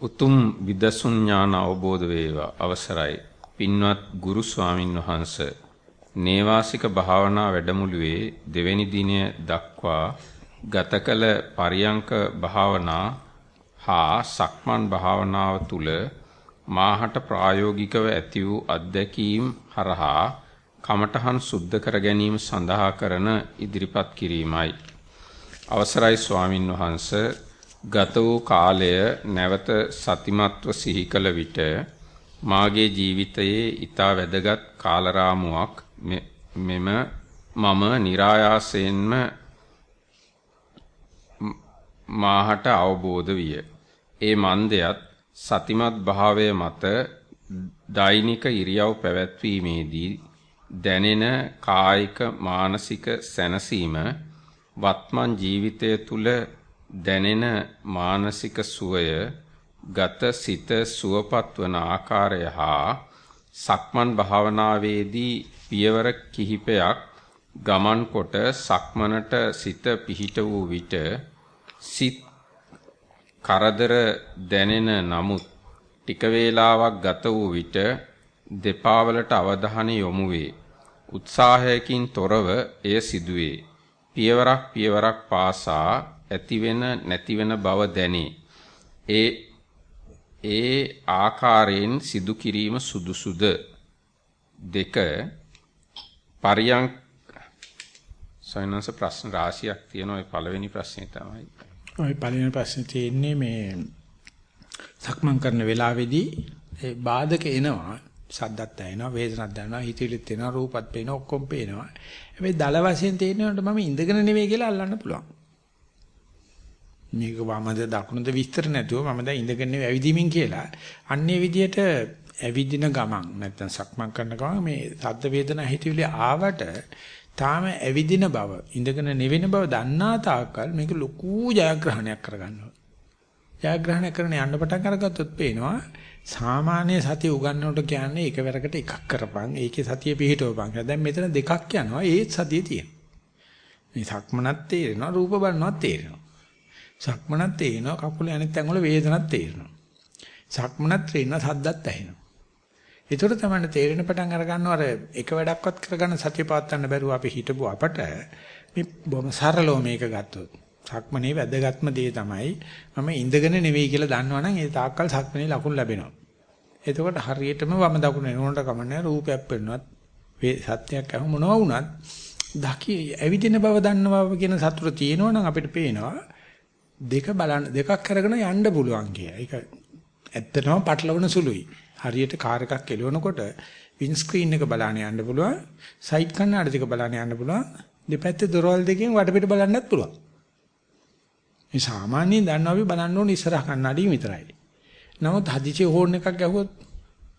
Speaker 2: උතුම් විදසුන් ඥාන අවබෝධ වේවා අවසරයි. පින්වත් ගුරු ස්වාමින් වහන්සේ නේවාසික භාවනා වැඩමුළුවේ දෙවැනි දිනය දක්වා ගත කළ පරියංක භාවනා හා සක්මන් භාවනාව තුල මාහට ප්‍රායෝගිකව ඇති වූ අත්දැකීම් හරහා කමඨහන් සුද්ධ කර ගැනීම සඳහා කරන ඉදිරිපත් කිරීමයි. අවසරයි ස්වාමින් වහන්ස ගත වූ කාලය නැවත සතිමත්ව සිහි කළ විට මාගේ ජීවිතයේ ඊටා වැදගත් කාලරාමුවක් මෙම මම નિરાයාසයෙන්ම මාහට අවබෝධ විය. ඒ මන්දයත් සතිමත් භාවය මත දෛනික ඉරියව් පැවැත්වීමේදී දැනෙන කායික මානසික සැනසීම වත්මන් ජීවිතය තුල දැනෙන මානසික සුවය ගත සිත සුවපත් වන ආකාරය හා සක්මන් භාවනාවේදී පියවර කිහිපයක් ගමන් කොට සක්මනට සිත පිහිට වූ විට සිත් කරදර දැනෙන නමුත් ටික වේලාවක් ගත වූ විට දෙපා වලට අවධානය යොමු වේ. උත්සාහයකින් තොරව එය සිදුවේ. පියවරක් පියවරක් පාසා ඇතිවෙන නැතිවෙන බව දැනේ. ඒ ඒ ආකාරයෙන් සිදු කිරීම සුදුසුද දෙක පරියං සයනස ප්‍රශ්න රාශියක් තියෙනවා ඒ පළවෙනි ප්‍රශ්නේ තමයි.
Speaker 1: ওই පළවෙනි ප්‍රශ්නේ තියෙන්නේ මේ සක්මන් කරන වෙලාවේදී ඒ බාධක එනවා සද්දත් ඇහෙනවා වේදනත් දැනෙනවා හිතවිලිත් එනවා රූපත් පේනවා ඔක්කොම පේනවා. හැබැයි දල වශයෙන් තේරෙනකොට මම ඉඳගෙන නෙවෙයි කියලා අල්ලන්න පුළුවන්. මේක වමද දකුණද විස්තර නැතුව මම දැන් ඉඳගෙන ඇවිදිමින් කියලා. අන්නේ විදියට ඇවිදින ගමන් නැත්නම් සක්මන් කරන ගමන් මේ සද්ද වේදනා හිතවිලි ආවට තාම ඇවිදින බව ඉඳගෙන නෙවෙන බව දන්නා තාක්කල් මේක ලොකු ජයග්‍රහණයක් කරගන්නවා. ජයග්‍රහණය කරන යන්න පටන් අරගත්තොත් පේනවා සාමාන්‍ය සතිය උගන්නනකොට කියන්නේ එකවරකට එකක් කරපන් ඒකේ සතිය පිහිටවපන් දැන් මෙතන දෙකක් යනවා ඒත් සතිය තියෙනවා. මේ සක්මනත් තේරෙනවා රූප බලනවත් තේරෙනවා. සක්මනත් තේරෙනවා කකුල අනිත් තැන් වල වේදනත් තේරෙනවා. සක්මනත් තේරෙනවා සද්දත් ඇහෙනවා. ඒතර තමයි තේරෙන පටන් අර ගන්නවා අර එක වැඩක්වත් කරගන්න සතිය පවත්වන්න බැරුව අපි හිටපු අපට මේ බොහොම සරලව මේක ගත්තොත් සක්මනේ වැදගත්ම දේ තමයි මම ඉඳගෙන නෙවෙයි කියලා දන්නවනම් ඒ තාක්කල් සක්මනේ ලකුණු ලැබෙනවා. එතකොට හරියටම වම දකුණ එනකොට කමන්නේ රූපයක් පෙන්වනවත් සත්‍යයක් අහු මොනවා වුණත් දකි ඇවිදින බව දන්නවා කියන සතුට තියෙනවනම් අපිට පේනවා දෙක බලන්න දෙකක් අරගෙන යන්න පුළුවන් කිය. ඒක ඇත්තටම පටලවන සුළුයි. හරියට කාර් එකක් එලවනකොට වින් ස්ක්‍රීන් එක බලන්න යන්න පුළුවන්. සයිඩ් කණ්ණාඩි දෙක බලන්න යන්න පුළුවන්. දෙපැත්තේ දොරවල් දෙකෙන් වටපිට බලන්නත් පුළුවන්. මේ සාමාන්‍යයෙන් දන්නවා අපි බලන්න ඕනේ ඉස්සරහ කණ්ණාඩිය විතරයි. නමුත් හදිසිය හෝන් එකක් ගැහුවොත්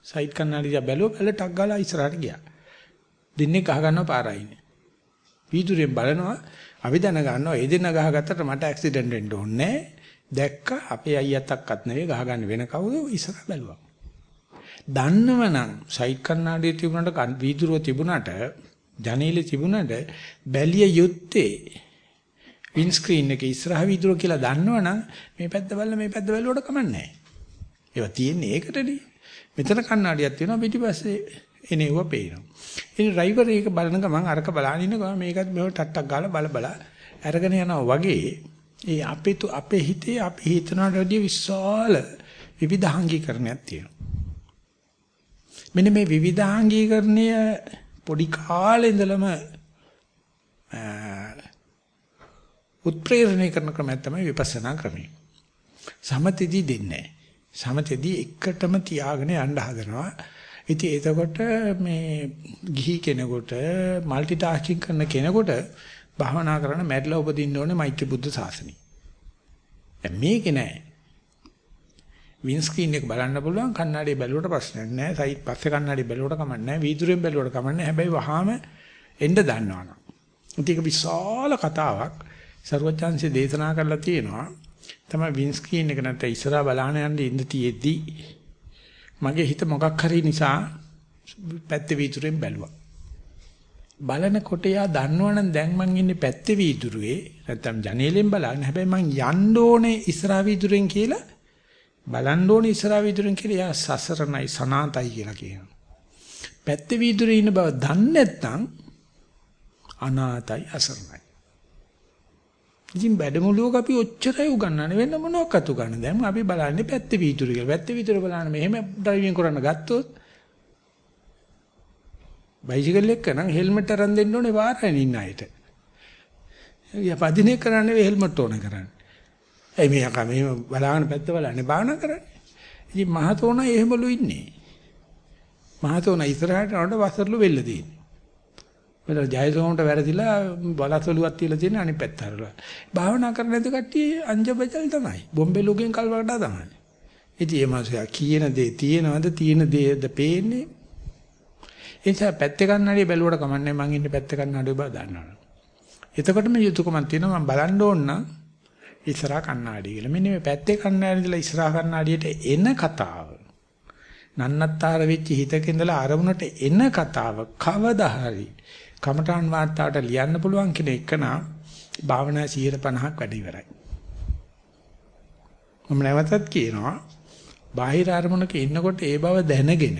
Speaker 1: සයිඩ් කණ්ණාඩිය බැලුව බැල ටක් ගාලා ඉස්සරහට ගියා. දින්නේ ගහ ගන්නව පාරයිනේ. වීදුරෙන් බලනවා අපි දැන ගන්නවා ඒ දෙන්න ගහගත්තට මට ඇක්සිඩන්ට් වෙන්න ඕනේ දැක්ක අපේ අයියත් අක්කත් නෙවෙයි ගහගන්න වෙන කවුද ඉස්සරහ බැලුවා. දන්නවනම් සයිඩ් කණ්ණාඩිය තිබුණාට වීදුරුව තිබුණාට ජනේලෙ තිබුණාට බැලිය යුත්තේ වින් ස්ක්‍රීන් එකේ ඉස්සරහ වීදුරුව කියලා දන්නවනම් මේ පැත්ත බලලා මේ පැත්ත බැලුවට කමන්නේ නැහැ. ඒවා තියෙන්නේ ඒකටනේ. මෙතන කණ්ණාඩියක් තියෙනවා පිටිපස්සේ එනෙව පේනවා. ඉතින් ඩ්‍රයිවර් එක බලන ගමන් අරක බලන ඉන්න ගමන් මේකත් මෙව ටට්ටක් ගාලා බල බල අරගෙන යනවා වගේ ඒ අපේ තු අපේ හිතේ අපි හිතනට වැඩිය විශාල විවිධාංගීකරණයක් තියෙනවා. මෙන්න මේ විවිධාංගීකරණය පොඩි කාලේ ඉඳලම උත්ප්‍රේරණය කරන ක්‍රමයක් තමයි විපස්සනා ක්‍රමය. සමතෙදී දෙන්නේ සමතෙදී එකටම තියාගෙන යන්න හදනවා. ඉතින් එතකොට මේ ගිහි කෙනෙකුට মালටි ටාස්කින් කරන කෙනෙකුට භාවනා කරන්න මැරිලා උපදින්න ඕනේ මෛත්‍රී බුද්ධ ශාසනය. දැන් මේකේ නෑ. වින් ස්ක්‍රීන් එක බලන්න පුළුවන් කන්නඩිය බැලුවට ප්‍රශ්නයක් නෑ. සයිඩ් පස්සේ කන්නඩිය බැලුවට කමක් නෑ. වීදුරෙන් බැලුවට කමක් නෑ. හැබැයි වහාම එන්න දන්නවනම්. ඒක විශාල කතාවක්. සරුවචාන්සේ දේශනා කරලා තියෙනවා තමයි වින් ස්ක්‍රීන් එක නැත්නම් ඉස්සරහා බලහන යන්න ඉඳ තියෙද්දි මගේ හිත මොකක් හරි නිසා පැත්තේ වීදුරෙන් බැලුවා බලනකොට යා දන්නවනම් දැන් මං ඉන්නේ පැත්තේ වීදුරුවේ නැත්නම් ජනේලෙන් බලන්න හැබැයි මං යන්න ඕනේ ඉස්සරහා වීදුරෙන් කියලා බලන්න ඕනේ ඉස්සරහා වීදුරෙන් කියලා යා සසරණයි සනාතයි කියලා කියනවා පැත්තේ වීදුරේ ඉන්න බව දන්නේ නැත්නම් අනාතයි අසරණයි ඉතින් වැඩමුළුවක අපි ඔච්චරයි උගන්වන්නේ වෙන මොනවාක්වත් උගන්වන්නේ. දැන් අපි බලන්නේ පැත්තේ වීදුරු කියලා. පැත්තේ වීදුරු බලන්න මෙහෙම ඩ්‍රයිවිං කරන්න ගත්තොත් බයිසිකල් එක නම් හෙල්මට් අරන් දෙන්න ඕනේ වාරයෙන් ඉන්න අයට. යපදිනේ කරන්නේ හෙල්මට් ඕන කරන්නේ. එයි මෙයා කම මෙහෙම බලාගෙන පැත්ත බලන්නේ භාවනා කරන්නේ. ඉතින් මහතෝන එහෙමලු ඉන්නේ. මහතෝන ඉස්සරහට යනකොට වසරලු වෙල්ල තියෙන්නේ. මොකද ජයසෝමට වැරදිලා බලතලුවක් තියලා තියෙන අනිත් පැත්ත හරලා. භාවනා කරන ඇද කට්ටිය අංජබජල් තමයි. බොම්බේ ලෝකෙන් කල්වකට තමයි. ඉතින් මේ මාසයා කියන දේ තියෙනවද තියෙන දේද පේන්නේ? ඒ නිසා පැත්තේ කන්නඩිය බැලුවට කමන්නේ මං ඉන්නේ පැත්තේ කන්නඩිය බව දන්නවනේ. එතකොට මේ යුතුයකමක් තියෙනවා මම බලන්න ඕන නම් ඉස්සරහා කන්නඩිය කියලා. මෙන්න මේ පැත්තේ කන්නඩියලා ඉස්සරහා කන්නඩියට එන කතාව. නන්නත්තර වෙච්ච හිතක ඉඳලා අරමුණට එන කතාව කවදා හරි කමඨාන් වාර්තාවට ලියන්න පුළුවන් කියන එක නා භාවනා 150ක් වැඩ ඉවරයි. මම නැවතත් කියනවා බාහිර අරමුණක ඉන්නකොට ඒ බව දැනගෙන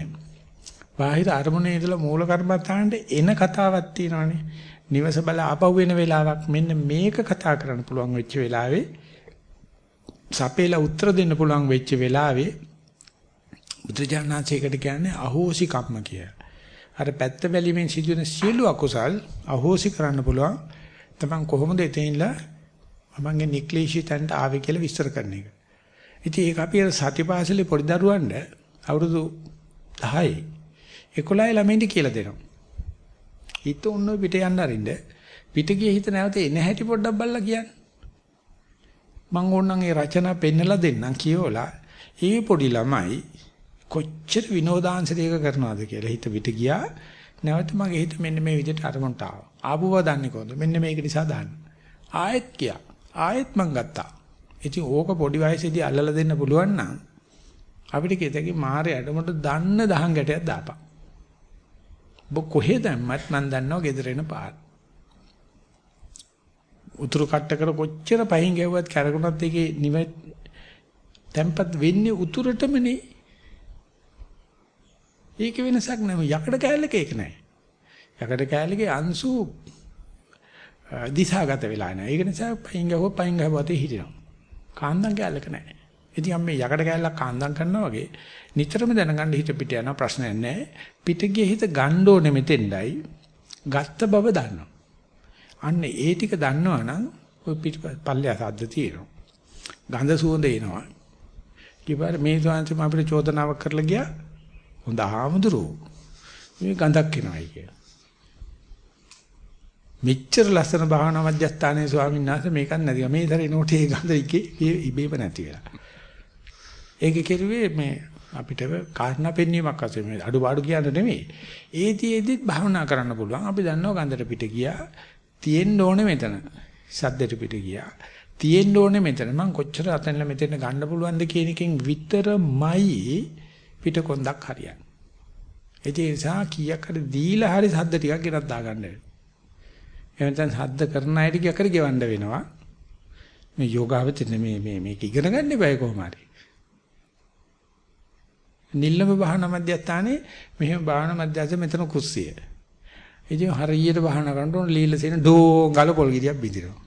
Speaker 1: බාහිර අරමුණේ ඉඳලා මූල කර්මස්ථානට එන කතාවක් තියෙනවානේ. නිවස බල ආපහු වෙන වෙලාවක් මෙන්න මේක කතා කරන්න පුළුවන් වෙච්ච වෙලාවේ සපේලා උත්තර දෙන්න පුළුවන් වෙච්ච වෙලාවේ බුදුජානනාංශයකට කියන්නේ අහෝසි කම්ම කියලා. අර පැත්ත බැලීමෙන් සිදුවෙන සියලු අකුසල් අහෝසි කරන්න පුළුවන්. තමන් කොහොමද එතනින්ලා මමගේ නික්ලේශී තැනට ආවේ කියලා විස්තර කරන එක. ඉතින් ඒක අපි අර සතිපාසලේ පොඩි දරුවන්ට අවුරුදු 10 11 ළමයින්ට කියලා දෙනවා. හිත උන්නෝ පිට යන්න අරින්න. පිට ගියේ හිත නැවත එන හැටි පොඩ්ඩක් බලලා කියන්න. මම ඕනනම් ඒ රචනා පෙන්නලා දෙන්නම් කියෝලා. ඒ පොඩි ළමයි කොච්චර විනෝදාංශයක කරනවද කියලා හිත පිට ගියා. නැවත මගේ හිත මෙන්න මේ විදිහට අරමුණට ආවා. ආපුව දන්නේ කොහොමද? මෙන්න මේක නිසා දාන්න. ආයෙත් ගියා. ආයෙත් මං ගත්තා. ඉතින් ඕක පොඩි වයසේදී අල්ලලා දෙන්න පුළුවන් නම් අපිට කියතකි මාරේ ඇඩමට දන්න දහං ගැටයක් දාපන්. ඔබ කොහෙ දැම්මත් මම දන්නවා ගෙදර එන පාර. උතුරු කට්ට කර කොච්චර පහින් ගැව්වත් කරගුණත් ඒකේ නිව tempat වෙන්නේ උතුරටමනේ. ඒක වෙනසක් නෑ යකඩ කෑල්ලක ඒක නෑ. යකඩ කෑල්ලකේ අංශු දිශාගත වෙලා නෑ. ඒක නිසා පහින් ගැවුවා පහින් ගැවුවා හිටිනවා. කාන්දම් කෑල්ලක නෑ. ඉතින් අපි මේ යකඩ කෑල්ලක් කාන්දම් කරනවා වගේ නිතරම දැනගන්න හිත පිට යන ප්‍රශ්නයක් නැහැ. පිට ගියේ හිත ගන්න ඕනේ මෙතෙන්ඩයි. ගත්ත බව දන්නවා. අන්න ඒ ටික දන්නවනම් ඔය පිට පල්ලෙය සද්ද තියෙනවා. ගඳ සුවඳ එනවා. කිපාර මේ ස්වාංශම අපිට චෝදනාවක් කරලා ගියා. හොඳ ආමුදුරෝ. මේ ගඳක් එනවායි කියලා. මෙච්චර ලස්සන භාවනා මධ්‍යස්ථානයේ ස්වාමීන් වහන්සේ මේකක් නැතිව මේ දරේ නෝටේ ගඳ ඉකේ ඉබේම නැති වෙලා. ඒක කෙරුවේ මේ අපිට කාරණා පෙන්වීමක් වශයෙන් මේ අඩුපාඩු කියන්න නෙමෙයි. ඒතිෙදිත් භාවනා කරන්න පුළුවන්. අපි දන්නවා ගන්දට පිට ගියා. තියෙන්න ඕනේ මෙතන. සද්දට පිට ගියා. තියෙන්න ඕනේ මෙතන. මං කොච්චර අතනලා මෙතන ගන්න පුළුවන්ද කියන එකෙන් විතරමයි පිට කොන්දක් හරියන්නේ. ඒ නිසා කීයක් හරි දීලා හරි සද්ද ටිකක් ගෙනත් දාගන්න වෙනවා. එහෙනම් සද්ද කරන අයට කීයක් හරි ගෙවන්න වෙනවා. මේ යෝගාවචර මේ මේ මේක ඉගෙන ගන්න බෑ කොහොම හරි. නිල්ලම භාවනා මධ්‍යස්ථානේ මෙහෙම භාවනා මධ්‍යස්ථානේ මෙතන කුස්සිය. ඉතින් හරියට භාවනා කරනකොට ලීල සේන ඩෝ ගල පොල් ගිරියක් බින්දිනවා.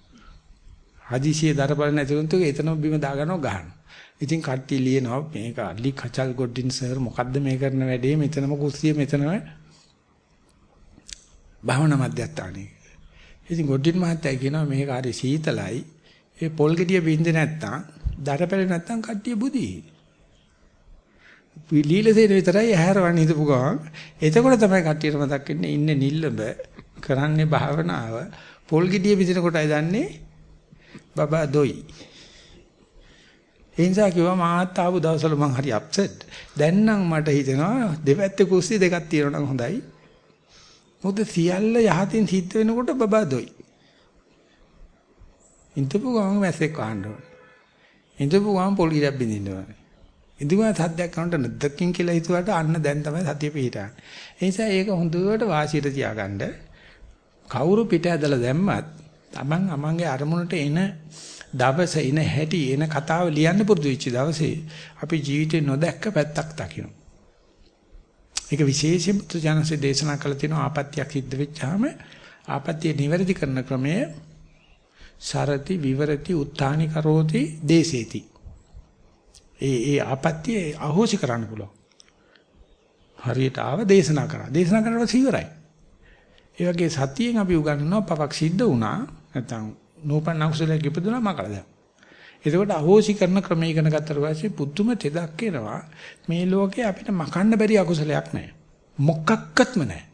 Speaker 1: හදිසිය දරබල නැතිවෙන්තු එතනම බිම දාගනවා ගහනවා. ඉතින් කට්ටිය ලියනවා මේක අලි කචල් ගොඩින් සර් මොකද්ද මේ කරන වැඩේ මෙතනම කුස්සිය මෙතනම භාවනා මධ්‍යස්ථානේ. ඉතින් ගොඩින් මහත්තයා කියනවා මේක හරි සීතලයි. ඒ පොල් ගෙඩිය බින්දේ නැත්තම් දරපැල නැත්තම් කට්ටිය බුදියි. ලීලසේන විතරයි ඇහැරවන්න හිටපු ගමන්. එතකොට තමයි කට්ටියට මතක් වෙන්නේ ඉන්නේ නිල්ලඹ කරන්නේ භාවනාව. පොල් ගෙඩිය විදින කොටයි දන්නේ බබා දොයි. ඒ නිසා කිව්වා මාත් ආපු දවස්වල මං හරි අප්සෙට් දැන් නම් මට හිතෙනවා දෙපැත්තේ කුස්සිය දෙකක් තියෙනවා නම් හොඳයි. මොකද සියල්ල යහතින් සිද්ධ වෙනකොට බබා දොයි. ඉඳපු ගමන් මැස්සෙක් වහන්න ඕනේ. ඉඳපු ගමන් පොල් ගෙඩියක් බින්දින්න ඕනේ. ඉදුවා සද්දයක් කරනට නැද්දකින් කියලා හිතුවට අන්න දැන් තමයි සතිය පිහිටන්නේ. ඒ නිසා ඒක හොඳට වාසියට තියාගන්න කවුරු පිට ඇදලා දැම්මත් Taman අමංගේ අරමුණට එන දවස එන හැටි එන කතාව ලියන්න පුරුදු වෙච්ච දවසේ අපි ජීවිතේ නොදැක්ක පැත්තක් දකින්න. ඒක විශේෂයෙන් ජනසේ දේශනා කළ තියෙන ආපත්‍යක් සිද්ධ වෙච්චාම ආපත්‍ය නිවැරදි කරන ක්‍රමය සරති විවරති උත්තානි කරෝති දේසේති ඒ ඒ ආපත්‍ය අහෝසි කරන්න පුළුවන්. හරියට ආව දේශනා කරා. දේශනා කරනකොට ඉවරයි. ඒ වගේ සතියෙන් අපි උගන්වනවා පවක් සිද්ධ වුණා නැත්නම් නූපන් අකුසලයක් ඉපදුනා මකලා දැන්. එතකොට අහෝසි කරන ක්‍රම ඉගෙන ගත්තට පස්සේ පුදුම තෙදක් එනවා. මේ ලෝකේ අපිට මකන්න බැරි අකුසලයක් නැහැ. මොකක්වත්ම නැහැ.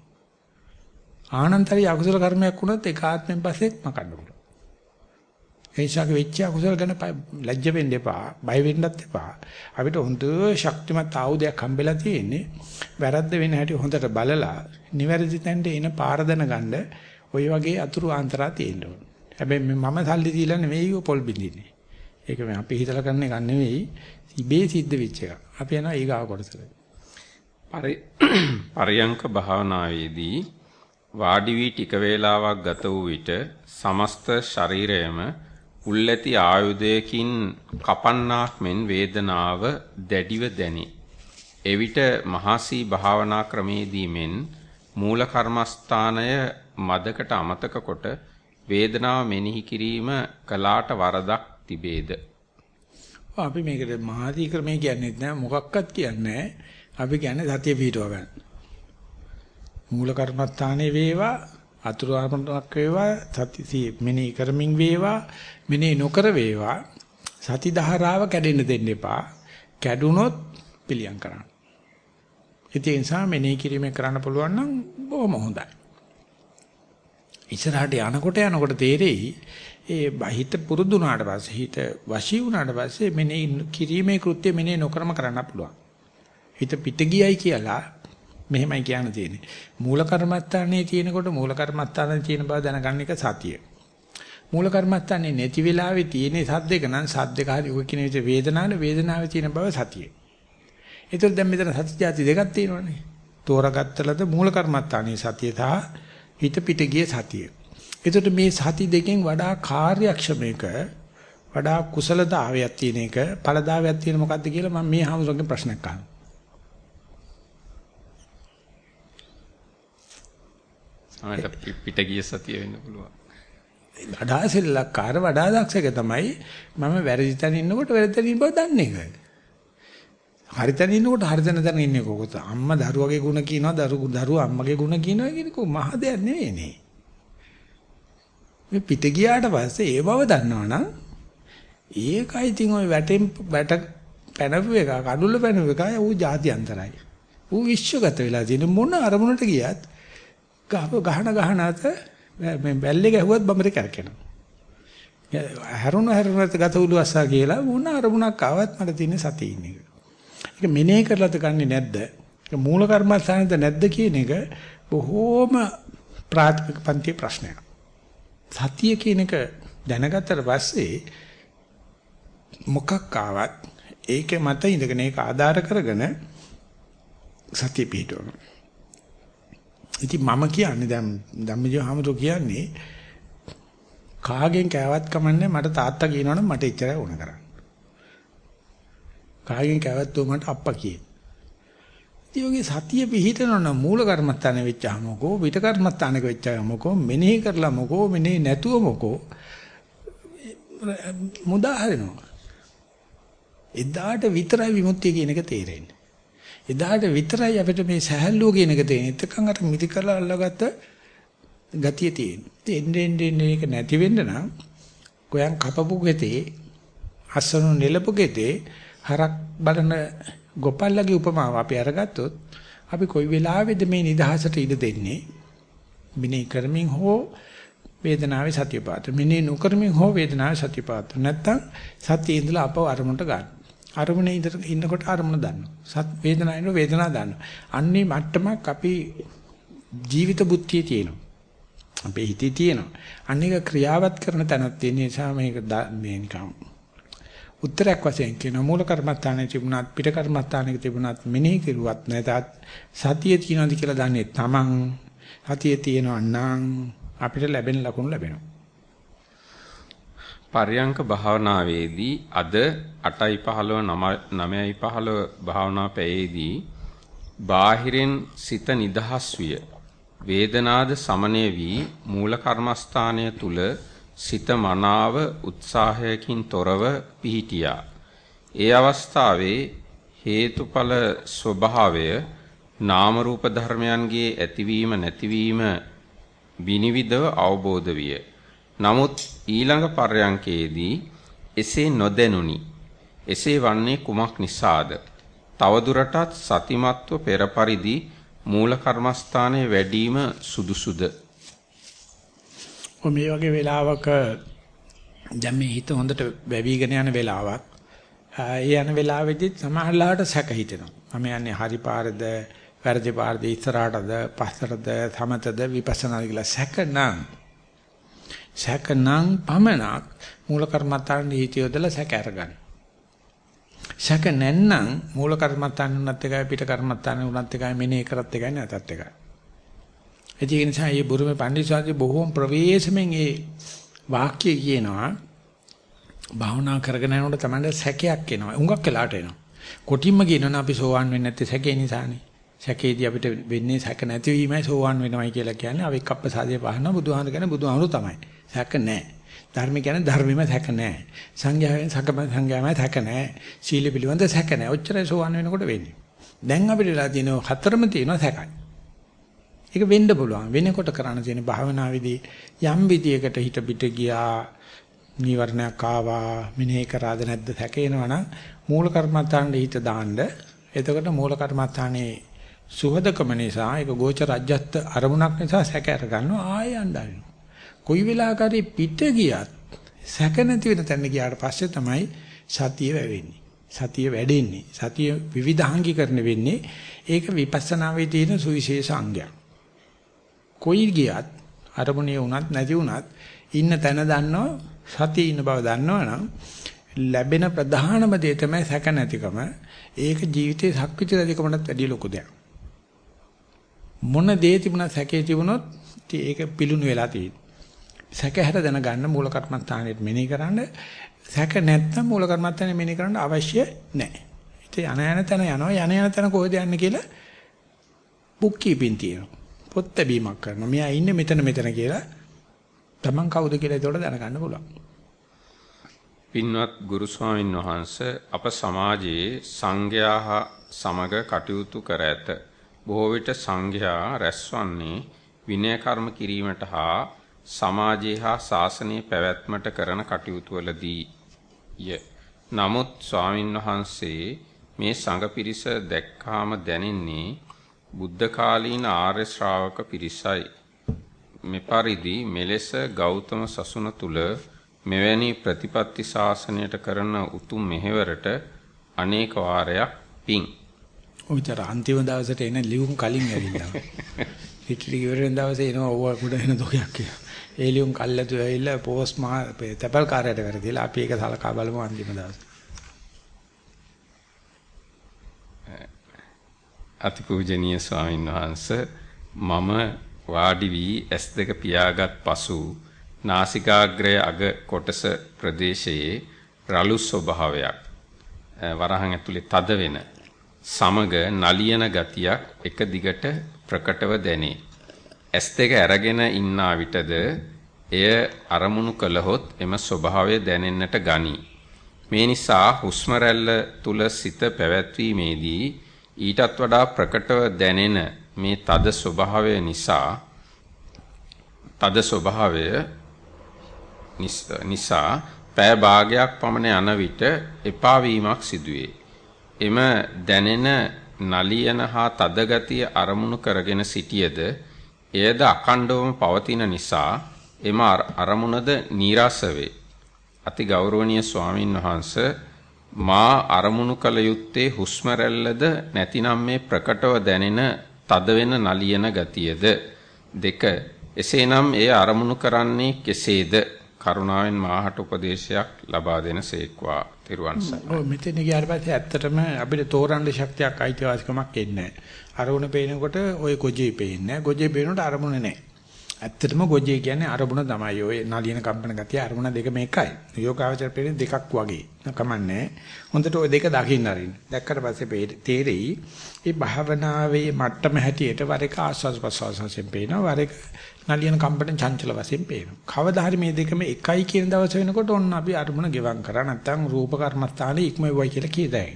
Speaker 1: ආනන්තරී අකුසල කර්මයක් වුණොත් ඒක ආත්මෙන් පස්සේ මකන්න පුළුවන්. ඒ නිසා වෙච්ච අකුසල ගැන ලැජ්ජ වෙන්න එපා, බය වෙන්නත් එපා. අපිට හොඳ ශක්තිමත් ආයුධයක් හම්බෙලා තියෙන්නේ. වැරද්ද වෙන හැටි හොඳට බලලා, නිවැරදි තැනට එන පාර දැනගන්න ওই වගේ අතුරු ආන්තරා තියෙන්න ඕන. හැබැයි මම සල්ලි දීලා නෙවෙයි පොල් බින්දින්නේ. ඒක මේ අපි හිතලා කරන එක නෙවෙයි, ඉබේ සිද්ධ වෙච්ච එක. අපි යනවා ඊගාව කොටසට.
Speaker 2: පරියංක භාවනාවේදී වාඩි වී ටික වේලාවක් ගත වූ විට සමස්ත ශරීරයම උල්ැති ආයුධයකින් කපන්නාක් මෙන් වේදනාව දැඩිව දැනේ. එවිට මහසී භාවනා ක්‍රමේදී මෙන් මූල කර්මස්ථානය මදකට අමතක කොට වේදනාව මෙනෙහි කිරීම කලාට වරදක් තිබේද?
Speaker 1: අපි මේකට මහාදී ක්‍රමය කියන්නේ නැහැ මොකක්වත් කියන්නේ අපි කියන්නේ සතිය පිටව ගන්න. මූල කර්මස්ථානයේ වේවා අතුරු ආරම්භයක් වේවා සති මෙනෙහි කරමින් වේවා මෙනෙහි නොකර වේවා සති ධාරාව කැඩෙන්න දෙන්න එපා. කැඩුනොත් පිළියම් කරන්න. ඒ නිසා මෙනෙහි කිරීමෙන් කරන්න පුළුවන් නම් බොහොම හොඳයි. ඉස්සරහට යනකොට යනකොට තේරෙයි ඒ බහිත පුරුදු වුණාට පස්සේ හිත වශී වුණාට පස්සේ මෙනෙහි කිරීමේ කෘත්‍ය මෙනෙහි නොකරම කරන්න පුළුවන්. හිත පිට ගියයි කියලා මෙහෙමයි කියන්න තියෙන්නේ. මූල කර්මත්තානේ තියෙනකොට මූල කර්මත්තානේ තියෙන බව දැනගන්න එක සතිය. මූල කර්මත්තානේ නැති වෙලාවේ තියෙන සද්දක නම් සද්දක හරි ඔය කියන විදිහ වේදනාවේ වේදනාවේ තියෙන බව සතිය. ඒතර දැන් මෙතන සති જાති දෙකක් තියෙනවානේ. තෝරගත්තලද මූල කර්මත්තානේ සතිය සහ හිත පිට ගිය සතිය. එතකොට මේ සති දෙකෙන් වඩා කාර්යක්ෂම එක වඩා කුසලතාවයක් තියෙන එක ඵලදාවයක් තියෙන මොකද්ද කියලා මම මේ හාමුදුරන්ගෙන් ප්‍රශ්නයක් අහනවා.
Speaker 2: අනට පිට ගිය සතිය වෙන්න පුළුවන්.
Speaker 1: වඩා සෙල්ලක්කාර වඩා දක්ෂක තමයි මම වැරදි තැන ඉන්නකොට වැරදි තැන ඉන්න බව දන්නේ ඒක. හරි තැන ඉන්නකොට හරි තැන තැන ඉන්නේ කොහොමද? අම්මා දරුවගේ ಗುಣ කියනවා දරු දරුවා අම්මගේ ಗುಣ කියනවා කියන කෝ මහ දෙයක් නෙවෙයිනේ. මේ පිට ගියාට පස්සේ ඒ බව දන්නවනම් ඒකයි තින් ওই වැටෙන් වැට පැනපු එක කඩුල්ල පැනපු එක ඌ ಜಾති අන්තරයි. ඌ විශ්වගත වෙලා තියෙන මොන අරමුණට ගියත් ගහන ගහන අත මේ බැල්ලේ ගැහුවත් බඹරේ කරකිනවා. හැරුණ හැරුණත් ගත උළු අස්සා කියලා මොන අරමුණක් ආවත් මට තියෙන සතිය ඉන්න එක. ඒක මෙනෙහි කරලාද ගන්නෙ නැද්ද? ඒක මූල කර්මස්ථානෙද නැද්ද කියන එක බොහෝම ප්‍රාථමික පන්ති ප්‍රශ්නයක්. සතිය කියන එක දැනගත්තට පස්සේ මොකක් ආවත් ඒක මත ඉඳගෙන ඒක ආධාර කරගෙන සතිය පිටවනවා. ඉතින් මම කියන්නේ දැන් ධම්මජීව හැමතෝ කියන්නේ කාගෙන් කෑවත් කමන්නේ මට තාත්තා කියනවනම් මට එච්චරයි ඕන කරන්නේ. කාගෙන් කෑවත් උමට අප්පා කියන. ඉතින් ඔගේ සතිය පිහිටනොන මූල කර්මස්ථානේ වෙච්චාමකෝ පිට කර්මස්ථානක වෙච්චාමකෝ මෙනෙහි කරලා මොකෝ මෙනෙහි නැතුව මොකෝ මුදා හරිනවා. එදාට විතරයි විමුක්තිය කියන එක තේරෙන්නේ. එදාට විතරයි අපිට මේ සහැල්ලුව කියන එක තේරෙන්නේ. එතකන් අර මිදි කරලා අල්ලගත්ත ගතිය තියෙන්නේ. එන්නේ එන්නේ ඒක නැති වෙන්න නම් ගෝයන් කපපු ගෙතේ අසනු නෙලපු ගෙතේ හරක් බලන ගොපල්ලගේ උපමාව අපි අරගත්තොත් අපි කොයි වෙලාවෙද මේ නිදහසට ඉඩ දෙන්නේ මිනේ කරමින් හෝ වේදනාවේ සතියපාත මිනේ නොකරමින් හෝ වේදනාවේ සතියපාත නැත්තම් සතියේ ඉඳලා අපව අරමුණට ගන්න අරමුණේ ඉන්නකොට අරමුණ දන්නවා. සත් වේදනාවේ වේදනාව දන්නවා. අන්නේ මට්ටමක් අපි ජීවිත බුද්ධියේ තියෙනවා. අපේ හිතේ තියෙනවා. අන්නේක ක්‍රියාවත් කරන තැනක් තියෙන නිසා මේක මේ නිකම් උත්තරයක් වශයෙන් කියන මූල කර්මස්ථානයේ තිබුණත් පිට කර්මස්ථානයක තිබුණත් මෙනෙහි කෙරුවත් නැතත් සතිය තියෙනවද කියලා දන්නේ තමන්. සතිය තියෙනවා නම් අපිට ලැබෙන ලකුණු ලැබෙනවා.
Speaker 2: පර්යංක භාවනාවේදී අද 8:15 9:15 භාවනා පැයේදී බාහිරින් සිත නිදහස් විය වේදනාද සමනය වී මූල කර්මස්ථානය තුල සිත මනාව උත්සාහයකින් තොරව පිහිටියා. ඒ අවස්ථාවේ හේතුඵල ස්වභාවය නාම රූප ධර්මයන්ගේ ඇතිවීම නැතිවීම විනිවිදව අවබෝධ විය. නමුත් ඊළඟ පර්යංකයේදී එසේ නොදැනුනි. එසේ වන්නේ කුමක් නිසාද? තවදුරටත් සතිමත්ව පෙර පරිදි මූල කර්මස්ථානයේ වැඩිම සුදුසුද?
Speaker 1: මේ වගේ වෙලාවක දැන් මේ හිත හොඳට වැවිගෙන යන වෙලාවක්. ඒ යන වෙලාවෙදිත් සමහරලාට සැක හිතෙනවා. මම යන්නේ හරි පාරද, වැරදි පාරද, ඉස්සරහටද, පස්සටද, සමතද, විපස්සනාද කියලා සැකනම් සැකනම් පමණක් මූල කර්මත්තාන හිතියොදලා සැක අරගන්න. සැක නැත්නම් මූල කර්මත්තාන උනත් එකයි පිට කර්මත්තාන උනත් එකයි මෙනේ කරත් එකයි නැතත් එකයි. ඒ නිසා මේ බුරුමේ පඬිස්සාරි බොහෝම ප්‍රවේශමෙන් ඒ වාක්‍ය කියනවා භාවනා කරගෙන යනකොට තමයි සැකයක් එනවා. උඟක් වෙලාට එනවා. කොටින්ම කියනවනේ අපි සෝවන් වෙන්නේ නැත්තේ සැකේ නිසානේ. සැකේදී අපිට වෙන්නේ සැක නැතිවීමයි සෝවන් වෙනවයි කියලා කියන්නේ අවික්කප්පසාදිය පහන බුදුහාමර කියන්නේ බුදුහාමරු තමයි. සැක නැහැ. ධර්ම කියන්නේ ධර්මෙම සැක නැහැ. සංඝයාවෙන් සැක සංඝයාම සැක නැහැ. සීල පිළිබඳ සැක නැහැ. ඔච්චරයි සෝවන් වෙනකොට වෙන්නේ. දැන් අපිට ලා තියෙන හතරම තියෙනවා සැකයි. ඒක වෙන්න පුළුවන්. වෙනකොට කරන්න තියෙන භාවනාවේදී යම් විදියකට හිත පිට ගියා නීවරණයක් ආවා මෙනෙහි කරාද නැද්ද තැකේනවනම් මූල කර්මත්තානේ හිත දාන්න එතකොට මූල කර්මත්තානේ සුහදකම නිසා ඒක ගෝච රජ්‍යත් අරමුණක් නිසා සැක අර ගන්නවා ආයෙ අඬනවා කොයි වෙලාවකරි පිට ගියත් සැක නැති වෙන තැන ගියාට පස්සේ තමයි සතිය වැවෙන්නේ සතිය වැඩෙන්නේ සතිය විවිධාංගීකරණය වෙන්නේ ඒක විපස්සනාවේ තියෙන සුවිශේෂ අංගයක් කොයි ගියත් අරමුණේ වුණත් නැති වුණත් ඉන්න තැන දන්නව සතිය ඉන්න බව දන්නවනම් ලැබෙන ප්‍රධානම දේ තමයි සැක නැතිකම. ඒක ජීවිතේ සක්විති රජකමටත් වැඩිය ලොකු දෙයක්. මොන දේ තිබුණත් සැකේ තිබුණොත් ඒක පිලුණු වෙලා තියෙනවා. සැක හැර දැනගන්න මූල කර්මස්ථානෙත් මෙනෙහි කරන්න සැක නැත්නම් මූල කර්මස්ථානෙ මෙනෙහි කරන්න අවශ්‍ය නැහැ. ඉතින් යන යන තැන යනවා යන යන තැන කොහෙද යන්නේ කියලා බුක් කීපින් තියෙනවා. පොත් ලැබීමක් කරනවා. මෙයා ඉන්නේ මෙතන මෙතන කියලා Taman කවුද කියලා ඒතකොට දැනගන්න පුළුවන්.
Speaker 2: පින්වත් ගුරු ස්වාමීන් වහන්සේ අප සමාජයේ සංඝයා සමග කටයුතු කර ඇත. බොහෝ විට සංඝයා රැස්වන්නේ විනය කර්ම කිරීමට හා සමාජයේ හා ශාසනයේ පැවැත්මට කරන කටයුතු වලදී ය. නමුත් ස්වාමින් වහන්සේ මේ සංඝ පිරිස දැක්කාම දැනෙන්නේ බුද්ධ කාලීන ආර්ය ශ්‍රාවක පිරිසයි. මෙපරිදි මෙලෙස ගෞතම සසුන තුල මෙවැනි ප්‍රතිපත්ති ශාසනයට කරන උතුම් මෙහෙවරට අනේක වාරයක් පිං.
Speaker 1: ඔයිතර අන්තිම දවසට එන ලියුම් කලින් ඇවිල්ලා. පිටිලි ඉවරෙන් දවසේ එනවා ඕවා කුඩ එන දොගයක් කියලා. ඒ ලියුම් කල්ලාතු ඇවිල්ලා පෝස්ට් මා තැපල් කාර්යයට කරදීලා අපි ඒක සලකා බලමු අන්තිම දවසේ.
Speaker 2: අතිපූජනීය ස්වාමීන් වහන්සේ මම වාඩි වී S2 පියාගත් පසු නාසිකාග්‍රය අග කොටස ප්‍රදේශයේ රළු ස්වභාවයක් වරහන් ඇතුලේ තද වෙන සමග නලියන ගතියක් එක දිගට ප්‍රකටව දැනේ. S2 අරගෙන ඉන්නා විටද එය අරමුණු කළහොත් එම ස්වභාවය දැනෙන්නට ගනී. මේ නිසා හුස්ම තුල සිත පැවැත්වීමේදී ඊටත් වඩා ප්‍රකටව දැනෙන මේ තද ස්වභාවය නිසා තද ස්වභාවය නිසා පෑ භාගයක් පමණ යන විට එපා වීමක් සිදුවේ. එම දැනෙන නලියන හා තද ගතිය අරමුණු කරගෙන සිටියද එයද අකණ්ඩවම පවතින නිසා එම අරමුණද නීරස වේ. අති ගෞරවනීය ස්වාමින් වහන්සේ මා අරමුණු කළ යුත්තේ හුස්ම රැල්ලද නැතිනම් මේ ප්‍රකටව දැනෙන තද වෙන නලියන ගතියද දෙක එසේනම් එය අරමුණු කරන්නේ කෙසේද කරුණාවෙන් මාහට උපදේශයක් ලබා දෙන සේක්වා තිරුවන් සරණයි.
Speaker 1: ඔව් මෙතන ගියාට පස්සේ ඇත්තටම අපිට තෝරන්න ශක්තියක් අයිතිවාසිකමක් එන්නේ නැහැ. අරමුණ පේනකොට ওই ගොජේ පේන්නේ නැහැ. ගොජේ පේනකොට අරමුණ නැහැ. ඇත්තටම ගොජේ කියන්නේ අරමුණ තමයි. ඔය නලියන කම්පන ගතිය අරමුණ දෙකම එකයි. යෝගාවචර පේන්නේ දෙකක් වගේ. කමන්නේ. හොඳට ওই දෙක දකින්න අරින්න. දැක්කට පස්සේ තේරෙයි මේ භාවනාවේ මට්ටම හැටියට වර එක ආස්වාස් ප්‍රසවාස වශයෙන් පේනවා. වර එක නලියන කම්පන චංචල වශයෙන් පේනවා. කවදා හරි මේ දෙකම එකයි කියන දවස වෙනකොට ඔන්න අපි අරමුණ ගෙවම් කරා. නැත්තම් රූප කර්මස්ථානේ ඉක්මවයි කියලා කියදයි.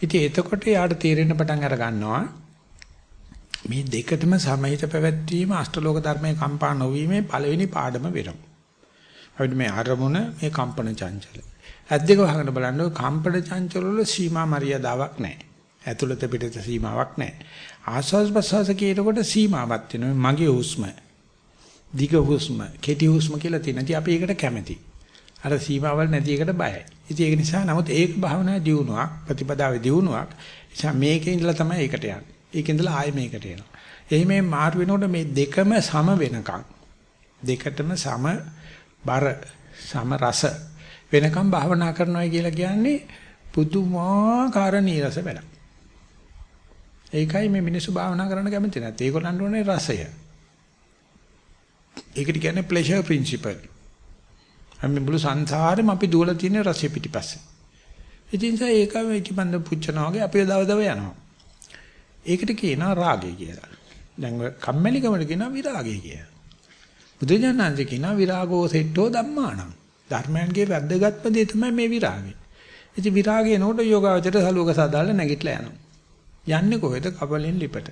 Speaker 1: ඉතින් එතකොට යාට තේරෙන්න පටන් අර ගන්නවා මේ දෙකටම සමහිත පැවැත්වීම අෂ්ටලෝක ධර්මයේ කම්පා නොවීමේ පළවෙනි පාඩම වෙනවා. අපිට මේ අරමුණ මේ කම්පන චංචල. ඇද්දක වහගෙන බලනකොට කම්පන චංචල වල සීමා මරියාදාවක් නැහැ. ඇතුළත පිටත සීමාවක් නැහැ. ආස්වාස් ප්‍රස්වාස කියනකොට සීමාවක් වෙනවා. මගේ හුස්ම, දිග හුස්ම, කෙටි හුස්ම කියලා තියෙන. ඉතින් අපි ඒකට කැමති. අර සීමාවල් නැති එකට බයයි. ඉතින් ඒක නිසා නමුත් ඒක භාවනා දියුණුවක්, ප්‍රතිපදාවේ දියුණුවක්. නිසා මේකේ ඉඳලා තමයි ඒකට යන්නේ. ඒකේ ඉඳලා ආයෙ මේකට එනවා. එහි මේ මාරු වෙනකොට මේ දෙකම සම වෙනකන් දෙකටම සම බර සම රස වෙනකම් භාවනා කරනවා කියලා කියන්නේ පුදුමාකාර නීරස වැඩක්. ඒකයි මේ මිනිස්සු භාවනා කරන්න කැමති නැත්තේ. ඒගොල්ලන්ට ඕනේ රසය. ඒකට කියන්නේ pleasure principle. අපි මුළු සංසාරෙම අපි දුවලා තියෙන රසය පිටිපස්සේ. ඉතින් ඒක මේකපන්ද පුච්චනවා වගේ අපි දව දව යනවා. ඒකට කියනවා රාගය කියලා. දැන් කම්මැලිකමට කියනවා විරාගය කියලා. බුදුජානනාංශ කියනවා විරාගෝ සෙට්ටෝ ධම්මාණං. ධර්මයන්ගේ වැද්දගත්ම දේ තමයි මේ විරාගය. ඉතින් විරාගය නෝට යෝගාවචර සලුවක සදාලා නැගිටලා යනවා. යන්නේ කොහෙද? කපලෙන් ලිපට.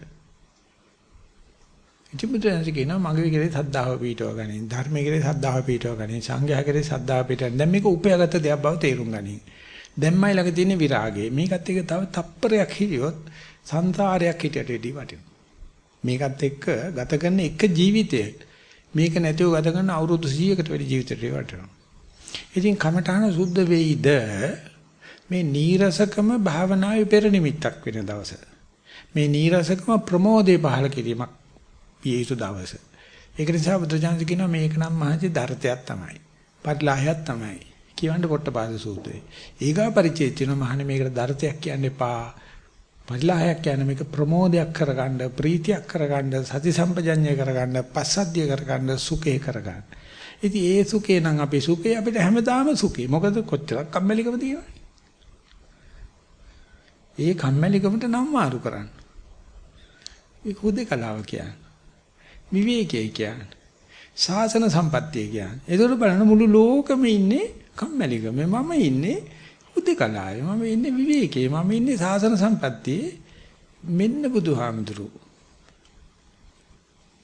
Speaker 1: ඉතින් බුදුරජාණන් කියනවා මගේ කෙරේ සද්ධාව පිටව ගනින් ධර්මයේ කෙරේ සද්ධාව පිටව ගනින් සංඝයා කෙරේ සද්ධාව පිටව දැන් මේක උපයාගත දෙයක් බව තේරුම් ගනින් දැන්මයි ළඟ තියෙන විරාගය මේකත් එක්ක තව තප්පරයක් හිරියොත් සංසාරයක් හිටියට ඉදී වටිනවා මේකත් එක්ක ගත කරන එක ජීවිතය මේක නැතිව ගත කරන අවුරුදු 100කට වැඩි ජීවිතයකට වටිනවා ඉතින් කමඨාන සුද්ධ වෙයිද මේ නීරසකම භාවනාවේ පෙර නිමිත්තක් වෙන දවස මේ නීරසකම ප්‍රමෝදේ පහල කිරීමක් පිය යුතු දවස. ඒක නිසා බුදුජානක කියනවා මේක නම් මහජි ධර්තයක් තමයි. පරිලාහයක් තමයි. කියවන්න පොට්ටපාද සූත්‍රයේ. ඊගා පරිචේ තියෙන මහණේ මේකට ධර්තයක් කියන්න එපා. පරිලාහයක් කියන්නේ මේක ප්‍රමෝදයක් කරගන්න, ප්‍රීතියක් කරගන්න, සති සම්පජඤ්ඤය කරගන්න, පස්සද්ධිය කරගන්න, සුඛේ කරගන්න. ඉතින් ඒ සුඛේ නම් අපේ සුඛේ අපිට හැමදාම සුඛේ. මොකද කොච්චරක් කම්මැලිකම තියෙනවද? ඒ කම්මැලිකමට නම් මාරු කරන්න. ඒක හුදේකලාව කියන්නේ. විවේකයේ කියන්නේ. සාසන සම්පත්තිය කියන්නේ. ඒතකොට බලන්න මුළු ලෝකෙම ඉන්නේ කම්මැලිකම. මම ඉන්නේ උදේකලාවේ. මම ඉන්නේ විවේකයේ. මම ඉන්නේ සාසන සම්පත්තියේ. මෙන්න බුදුහාමුදුරු.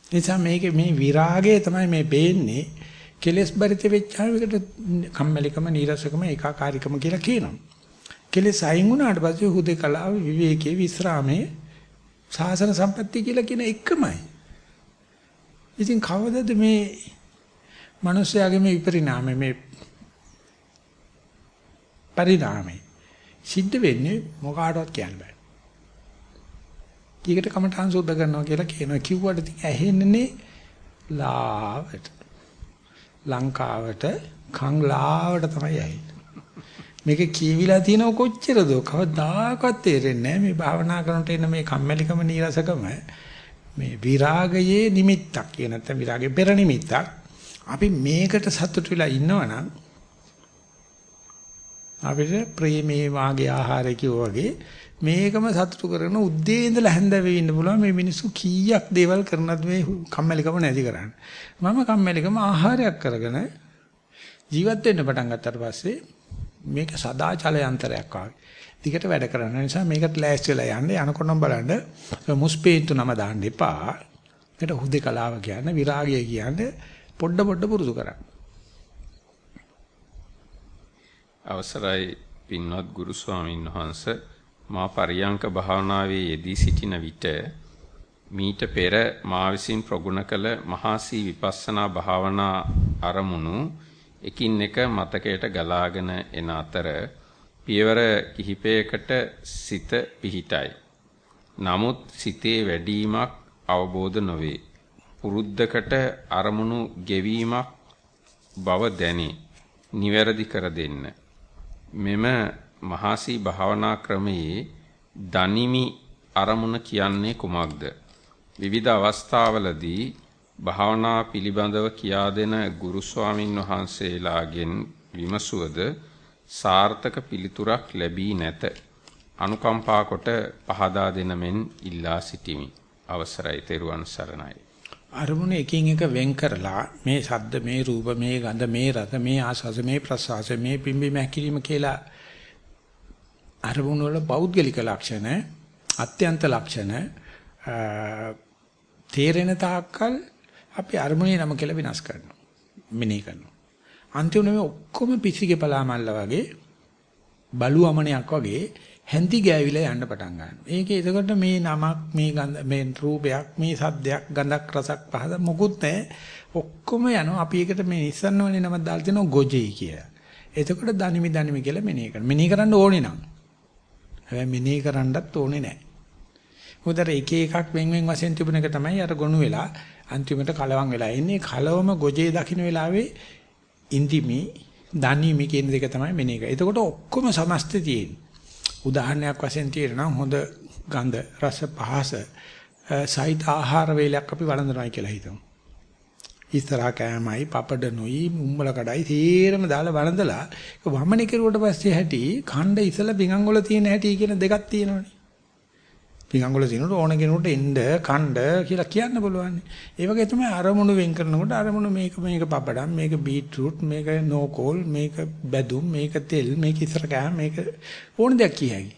Speaker 1: එනිසා මේකේ මේ විරාගය තමයි මේ පේන්නේ. කෙලස් බරිත වෙච්චාම ඒකට කම්මැලිකම, නීරසකම, ඒකාකාරීකම කියලා කියනවා. කෙලස් අයින් වුණාට පස්සේ හුදේකලාව, විවේකයේ, විස්රාමයේ සාසන සම්පත්තිය කියලා කියන එකමයි. ඉතින් කවදද මේ මිනිස්යාගේ මේ විපරිණාමය මේ පරිණාමය සිද්ධ වෙන්නේ මොකාටවත් කියන්න බෑ. කීකට කමඨාන් සුද්ධ කරනවා කියලා කියනවා කිව්වට ඉතින් ඇහෙන්නේ ලාවට. ලංකාවට කං ලාවට තමයි ඇහෙන්නේ. මේක කියවිලා තියෙනව කොච්චරද කවදාකවත් තේරෙන්නේ නැහැ මේ භාවනා කරනට එන මේ කම්මැලිකම නීරසකම මේ විරාගයේ නිමිත්තක් කියන නැත්නම් විරාගයේ පෙර නිමිත්තක් අපි මේකට සතුටු වෙලා ඉන්නවනම් අපිට ප්‍රේමේ වාගේ ආහාරය වගේ මේකම සතුටු කරගෙන උද්දී ඉඳලා හැන්ද වෙවි ඉන්න පුළුවන් මේ මිනිස්සු කීයක් දේවල් කරනද මේ කම්මැලිකම නැති කරන්නේ මම කම්මැලිකම ආහාරයක් කරගෙන ජීවත් වෙන්න පටන් ගත්තට පස්සේ මේක සදාචල යන්ත්‍රයක් වගේ දිගට වැඩ කරන නිසා මේකට ලෑස්ති වෙලා යන්න යනකොටම බලන්න මුස්පේන්තු නම දාන්න එපා. ඒකට හුදේකලාව කියන්නේ විරාගය කියන්නේ පොඩ පොඩ පුරුදු කරන්න.
Speaker 2: අවසරයි පින්වත් ගුරු ස්වාමීන් වහන්ස මා පරියංක භාවනාවේ යෙදී සිටින විට මීට පෙර මා විසින් ප්‍රගුණ කළ මහාසී විපස්සනා භාවනා අරමුණු එකින් එක මතකයට ගලාගෙන එන අතර පියවර කිහිපයකට සිත පිහිටයි. නමුත් සිතේ වැඩිවීමක් අවබෝධ නොවේ. පුරුද්දකට අරමුණු ගෙවීමක් බව දැනේ. නිවැරදි කර දෙන්න. මෙම මහාසී භාවනා ක්‍රමයේ දනිමි අරමුණ කියන්නේ කුමක්ද? විවිධ අවස්ථාවලදී භාවනා පිළිබඳව කියා දෙන ගුරු ස්වාමින් වහන්සේලාගෙන් විමසුවද සාර්ථක පිළිතුරක් ලැබී නැත. අනුකම්පා කොට පහදා දෙන මෙන් ඉල්ලා සිටිමි. අවසරයි තෙරුවන් සරණයි.
Speaker 1: අරමුණ එකින් එක වෙන් කරලා මේ ශබ්ද මේ රූප මේ ගන්ධ මේ රස මේ ආස්වාස මේ ප්‍රසවාස මේ පිම්බි මැකිලිම කියලා අරමුණ වල පෞද්ගලික ලක්ෂණ අත්‍යන්ත ලක්ෂණ තේරෙන තාක්කල් අපි අරමුණේ නම කියලා විනාශ කරනවා මිනේ කරනවා. අන්තිමට මේ ඔක්කොම පිසිගේ පලාමල්ල වගේ බලු අමනයක් වගේ හැන්ති ගෑවිලා යන්න පටන් ගන්නවා. ඒකේ එතකොට මේ නමක් මේ ගඳ මේ රූපයක් මේ සද්දයක් ගඳක් රසක් පහද මොකුත් නැහැ. ඔක්කොම යනවා. අපි ඒකට මේ ඉස්සන්නවනේ නමක් දාලා තියෙනවා ගොජෙයි කියලා. එතකොට දනිමි දනිමි කියලා මෙනෙහි කරනවා. මෙනෙහි කරන්න ඕනේ නම්. හැබැයි මෙනෙහි කරන්නත් ඕනේ නැහැ. මොකද එක එකක් වෙන් වෙන් වශයෙන් තිබුණ එක තමයි අර ගොනු වෙලා අන්තිමට කලවම් වෙලා ඉන්නේ. කලවම ගොජේ දකින්න වෙලාවේ ඉන්දිමි දනිමි කියන දෙක තමයි මෙනෙහි කරන්නේ. එතකොට ඔක්කොම සමස්තය තියෙන්නේ. උදාහරණයක් වශයෙන් තියෙනවා හොඳ ගඳ රස පහස සහිත ආහාර වේලක් අපි වළඳනවා කියලා හිතමු. ඉස්සරහා කෑමයි පපඩනුයි මුම්බල කඩයි තීරම දාලා වළඳලා වමනේ කෙරුවට පස්සේ හැටි ඛණ්ඩ ඉසල පිඟන් වල තියෙන හැටි කියන දෙකක් තියෙනවනේ. පිඟන් වල තියෙනකොට ඕන කෙනෙකුට එන්න ඛණ්ඩ කියලා කියන්න පුළුවන්. ඒ වගේ තමයි අරමුණු වෙන් කරනකොට අරමුණු මේක මේක පපඩම් මේක බීට්‍රූට් මේක නෝකෝල් මේක බැදුම් මේක තෙල් මේක ඉස්සර කෑම මේක ඕන දෙයක් කියයි.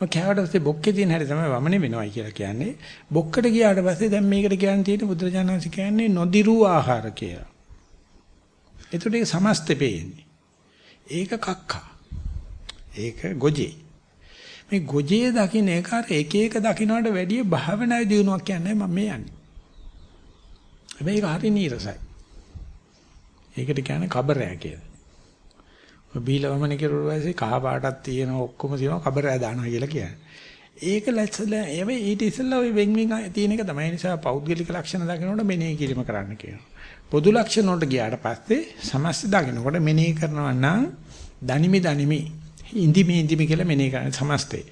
Speaker 1: මම කෑවට පස්සේ බොක්කේ තියෙන හැටි තමයි වමනේ වෙනවයි කියලා කියන්නේ. බොක්කට ගියාට පස්සේ දැන් මේකට කියන්න තියෙන බුදුරජාණන්සේ කියන්නේ නොදිරු ආහාර කියලා. ඒකට ඒක සමස්තේ පේන්නේ. ඒක කක්කා. ඒක ගොජේ. මේ ගොජේ දකින්න එක අර එක එක දකින්නට වැඩිය භාවනාවේ දිනුවක් කියන්නේ මම මේ යන්නේ. හැබැයි ඒක හරි නීරසයි. ඒකට කියන්නේ කබරෑ කියලා. බීලවමන කෙරුවා පස්සේ කහ පාටක් තියෙන ඔක්කොම තියෙනවා කබරෑ දානවා කියලා කියන්නේ. ඒක ලැස්සලා හැබැයි ඊට ඉස්සෙල්ලා ওই වෙන් වෙන් තියෙන එක තමයි නිසා පෞද්ගලික ලක්ෂණ දකිනකොට මෙනෙහි කිරීම කරන්න කියනවා. පොදු ලක්ෂණ වලට ගියාට පස්සේ සමස්ත දකිනකොට මෙනෙහි කරනවා නම් දනිමි දනිමි ඉන්දිමි ඉන්දිමි කියලා මෙනෙහි කරන සමස්තේ.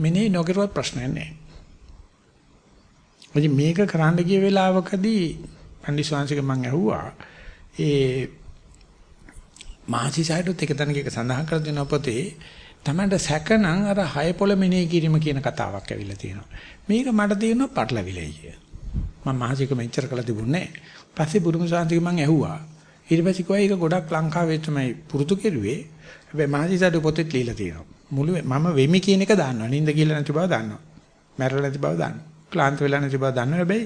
Speaker 1: මෙනෙහි නොකරුවත් ප්‍රශ්නයක් නැහැ. මේක කරන්න ගිය වෙලාවකදී පන්දිස්වාංශික මම ඇහුවා ඒ මහසිසයිඩොත් එක තැනක එක සඳහන් කර දෙන පොතේ තමන්ට සැකනම් අර හය පොළ මෙනෙහි කිරීම කියන කතාවක් ඇවිල්ලා තියෙනවා. මේක මට තියෙනවා පටලවිලයි කිය. මම මහසික මෙච්චර කළ තිබුණේ පස්සේ බුදුම සාන්තික මම ඇහුවා. ඊට පස්සේ කිව්වා ඒක ගොඩක් ලංකාවේ තමයි පුරුදු කෙරුවේ. හැබැයි මහසිසයිඩො පොතේ ලියලා තියෙනවා. මුළු මම වෙමි කියන එක දන්නවා. නිින්ද කියලා නැති බව දන්නවා. මැරෙලා නැති බව දන්නවා. ක්ලාන්ත වෙලා නැති බව දන්නවා. හැබැයි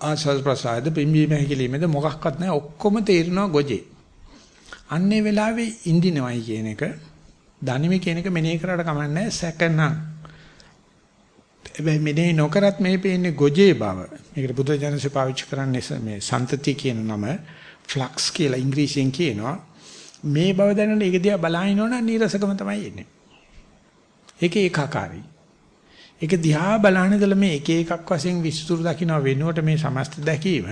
Speaker 1: ආස්වාද ප්‍රසාද පිම්බීම හැකිලිමේද මොකක්වත් නැහැ. ඔක්කොම තේරෙනවා ගොජේ. අන්නේ වෙලාවේ ඉඳිනවයි කියන එක දනිමි කියන එක මෙනෙහි කරාට කමන්නේ සැකනම් හැබැයි මෙනෙහි නොකරත් මේ පේන්නේ ගොජේ බව. මේකට බුද්ධ ජනසෙ පාවිච්චි කරන්නේ මේ සන්තති කියන නම ෆ්ලක්ස් කියලා ඉංග්‍රීසියෙන් කියනවා. මේ බව දැනන එක දිහා බලහිනවනම් නීරසකම තමයි එන්නේ. ඒක ඒකාකාරයි. ඒක දිහා බලන ඉඳලා මේ එක එකක් වශයෙන් විස්තර දකින්න වෙනුවට මේ සමස්ත දැකීම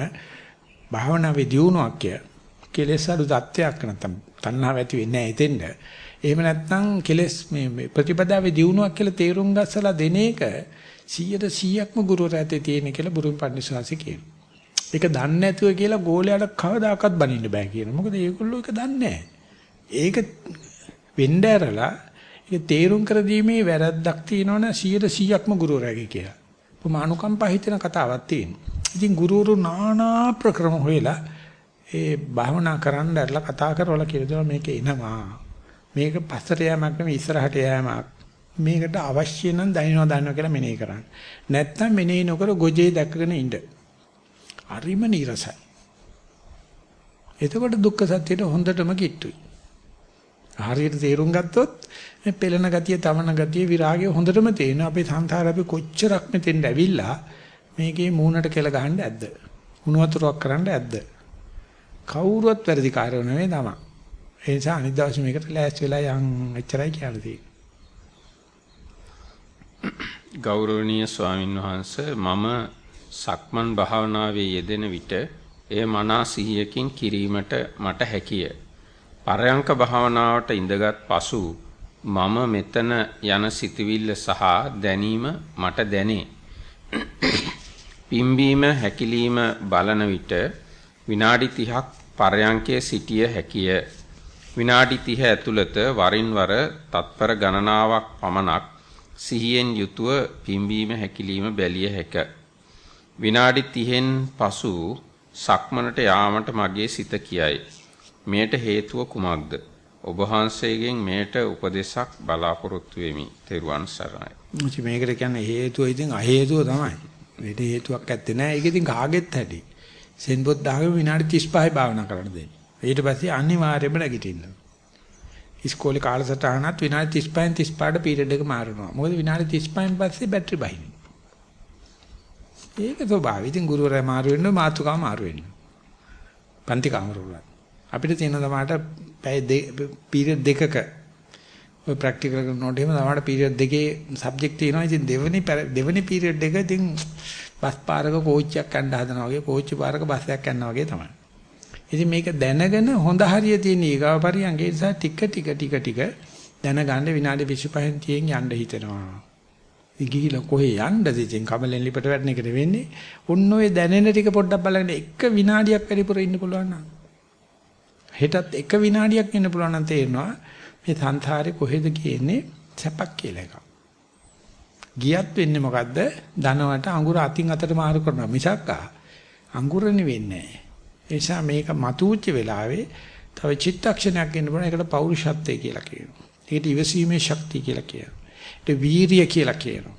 Speaker 1: භාවනාවේ දියුණුවක් කිය. කෙලෙස් අඩු தත්වයක් නැත්තම් තණ්හාව ඇති වෙන්නේ නැහැ එතෙන්ද. එහෙම නැත්නම් කෙලෙස් මේ ප්‍රතිපදාවේ දියුණුවක් කියලා තේරුම් ගස්සලා දෙන එක 100%ක්ම ගුරුවරයාතේ තියෙන කියලා බුරුම් පන්සිවාසි කියනවා. ඒක දන්නේ නැතුව කියලා ගෝලයාට කවදාකවත් බනින්න බෑ කියනවා. මොකද ඒගොල්ලෝ ඒක දන්නේ ඒක වෙන්න ඇරලා ඒක තේරුම් කර දීමේ වැරද්දක් තියෙනවනේ 100%ක්ම ගුරුවරයාගේ කියලා. උපමානුකම්පා හිතෙන කතාවක් තියෙනවා. ඉතින් ගුරුවරු নানা ප්‍රක්‍රම හොයලා ඒ භාවනා කරන්න ඇරලා කතා කරවලා කියලා දෙනවා මේක එනවා. මේක පස්සට යෑමක් නෙමෙයි ඉස්සරහට යෑමක්. මේකට අවශ්‍ය නම් දැනනවා දන්නවා කියලා මෙනෙහි කරන්න. නැත්තම් මෙනෙහි නොකර ගොජේ දැක්කගෙන ඉන්න. හරිම නීරසයි. එතකොට දුක්ඛ සත්‍යයට හොඳටම කිට්ටුයි. හරියට තේරුම් ගත්තොත් මේ පෙළෙන ගතිය, තමන ගතිය, විරාගය හොඳටම තේරෙනවා. අපේ සංසාර අපි කොච්චරක් මෙතෙන්ද ඇවිල්ලා මේකේ මූණට කෙල ගහන්න ඇද්ද? උණු වතුරක් කරන්න ඇද්ද? කවුරුවත් වැඩි කාර්යෝ නෙවෙයි තමයි. ඒ නිසා අනිත් දවසේ මේකට ලෑස්ති වෙලා යන් එච්චරයි කියලා තියෙන්නේ.
Speaker 2: ගෞරවනීය ස්වාමින් වහන්සේ මම සක්මන් භාවනාවේ යෙදෙන විට එය මනා සිහියකින් කිරීමට මට හැකිය. පරයන්ක භාවනාවට ඉඳගත් පසු මම මෙතන යන සිතවිල්ල සහ දැනීම මට දැනේ. පිම්බීම හැකිලිම බලන විට විනාඩි 30ක් පරයන්කේ සිටිය හැකිය. විනාඩි 30 ඇතුළත වරින් වර තත්පර ගණනාවක් පමණක් සිහියෙන් යුතුව පිම්බීම හැකිලිම බැලිය හැක. විනාඩි 30න් පසු සක්මනට යාමට මගේ සිත කියයි. මෙයට හේතුව කුමක්ද? ඔබ වහන්සේගෙන් මෙයට උපදේශක් බලාපොරොත්තු වෙමි. තෙරුවන් සරණයි.
Speaker 1: මුචි මේකට කියන්නේ හේතුව ඉතින් අ හේතුව තමයි. මේට හේතුවක් ඇත්තේ නැහැ. ඒක ඉතින් කාගෙත් හැටි. සෙන්පොත් දාගෙන විනාඩි 35යි භාවනා කරන්න දෙන්නේ. ඊට පස්සේ අනිවාර්යයෙන්ම නැගිටින්න. ඉස්කෝලේ කාලසටහනත් විනාඩි 35න් 35ට පීරියඩ් එක මාරුනවා. මොකද විනාඩි 35න් පස්සේ බැටරි බහිනවා. ඒක ස්වභාවය. ඉතින් ගුරුවරයා මාරු වෙනවා මාතුකා මාරු වෙනවා. පන්ති කාමරවල. අපිට තියෙන තමාට පැය පීරියඩ් දෙකක ඔය ප්‍රැක්ටිකල් කරනකොට එහෙම තමාට පීරියඩ් දෙකේ සබ්ජෙක්ට් තියෙනවා. ඉතින් දෙවෙනි දෙවෙනි පීරියඩ් එක ඉතින් බස් පාරක කෝච්චියක් යන්න හදනවා වගේ කෝච්චි පාරක බස් එකක් යනවා වගේ තමයි. ඉතින් මේක දැනගෙන හොඳ හරිය තියෙන ඊගාව පරියන්ගේ නිසා ටික ටික ටික ටික දැනගන්න විනාඩි 25න් තියෙන් යන්න හිතෙනවා. ගිහිලා කොහේ යන්නද ඉතින් කමලෙන් ලිපට වැටෙන එකට වෙන්නේ. ඔන්න ඔය දැනෙන ටික පොඩ්ඩක් බලන්න එක විනාඩියක් වැඩිපුර ඉන්න පුළුවන් නම්. හෙටත් එක විනාඩියක් ඉන්න පුළුවන් නම් තේරෙනවා මේ සංසාරේ කොහෙද කියන්නේ සැපක් කියලා එකක්. ගියත් වෙන්නේ මොකද්ද? ධනවට අඟුර අතින් අතට මාරු කරනවා මිසක් අඟුර නෙවෙන්නේ නැහැ. ඒ නිසා මේක මතුවෙච්ච වෙලාවේ තව චිත්තක්ෂණයක් එන්න බෑ ඒකට පෞරුෂත්වය කියලා කියනවා. ඒකට ඉවසීමේ ශක්තිය කියලා කියනවා. ඒකට වීරිය කියලා කියනවා.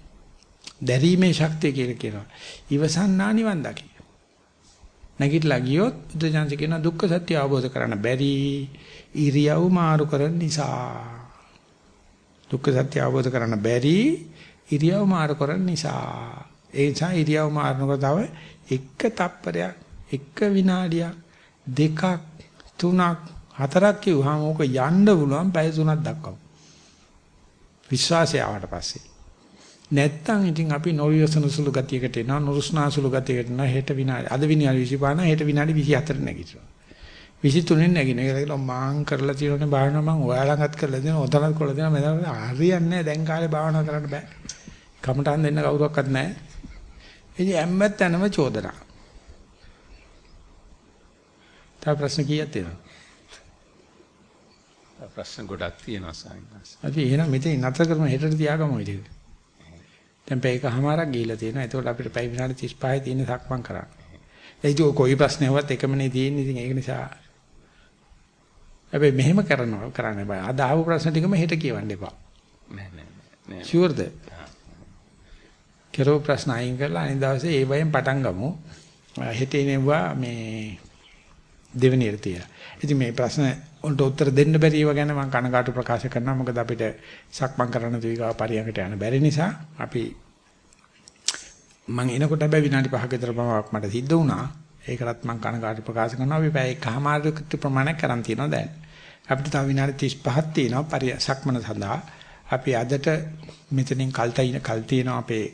Speaker 1: දැරීමේ ශක්තිය කියලා කියනවා. ඉවසන්නා නිවන් දකි. නැගිටලා ගියොත් බුදුජානක කියන දුක්ඛ සත්‍ය අවබෝධ කරන්න බැරි ඉරියව් මාරු කරන නිසා. දුක්ඛ සත්‍ය අවබෝධ කරන්න බැරි ඉරියව් මාරු කරන නිසා. ඒ නිසා ඉරියව් මාරුනකොට තව එක තප්පරයක් එක විනාඩියක් දෙකක් තුනක් හතරක් කිව්වහම ඕක යන්න පුළුවන් පැය තුනක් දක්වා. විශ්වාසය ආවට පස්සේ. නැත්තම් ඉතින් අපි නොවිවසන සුළු ගතියකට එනවා නුරුස්නා සුළු ගතියකට එනවා හෙට විනාඩි අද විනාඩි 25 හෙට විනාඩි 24 නැගිටිනවා. 23 නැගින එක කියලා මාං කරලා තියෙනනේ භාවනාව මම ඔයාලඟත් කරලා දෙනවා ඔතනත් කරලා දෙනවා මම හරියන්නේ නැහැ දැන් කාලේ භාවනා කරන්න බෑ. කමටහන් දෙන්න කවුරක්වත් නැහැ. ඉතින් හැමත් තැනම චෝදනා. තව ප්‍රශ්න කීයක් තියෙනවද?
Speaker 2: ප්‍රශ්න ගොඩක් තියෙනවා සාමිනාස්.
Speaker 1: අපි එහෙනම් මෙතන නතර කරමු හෙටට තියාගමු ඉතින්. දැන් පැයකමාරක් ගිහිලා තියෙනවා. එතකොට අපිට පැය විනාඩි 35 තියෙන සක්මන් කරන්න. ඒක කොයි ප්‍රශ්නයක්වත් එකමනේ තියෙන්නේ. ඉතින් ඒක නිසා හැබැයි මෙහෙම කරනවා කරන්න බෑ. අද ආව ප්‍රශ්න ටිකම හෙට කියවන්න එපා.
Speaker 2: නෑ නෑ නෑ.
Speaker 1: ෂුවර්ද? කෙරෝ ප්‍රශ්න අයින් කරලා අනිත් දවසේ ඒ වයින් පටන් ගමු. හෙට එනවා මේ දෙවෙනියට තියලා. ඉතින් මේ ප්‍රශ්න වලට උත්තර දෙන්න බැරි ඒවා ගැන මම කනකාටු ප්‍රකාශ කරනවා. මොකද අපිට සක්මන් කරන්න දීගා පරියන්කට යන්න බැරි නිසා අපි මම එනකොට හැබැයි විනාඩි 5ක විතර පමණක් මට සිද්ධ වුණා. ඒකටත් මම කනකාටු ප්‍රකාශ කරනවා. අපි පැය එකමාරකට ප්‍රමාණයක් කරන් තියෙනවා දැන්. අපිට තව විනාඩි 35ක් තියෙනවා පරිය සක්මන සඳහා. අපි අදට මෙතනින් කල්තයින කල් තියෙනවා අපේ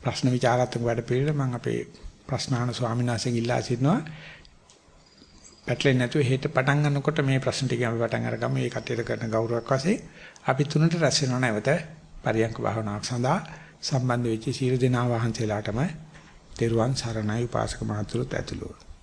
Speaker 1: ප්‍රශ්න විචාරාත්මක වැඩ පිළිවෙල මම අපේ ප්‍රශ්නාන ස්වාමීන් වහන්සේගෙන් ඉල්ලා සිටිනවා පැටලෙන්නේ නැතුව හෙට පටන් ගන්නකොට මේ ප්‍රශ්න ටික අපි පටන් අරගමු. ඒ කටියට කරන ගෞරවයක් වශයෙන් අපි තුනට රැස් වෙනව නැවත පරියන්ක භාවනාවක් සඳහා සම්බන්ධ වෙච්ච සීල දෙනා වහන්සේලාටම තෙරුවන් සරණයි උපාසක මහතුරුත් ඇතුළුව.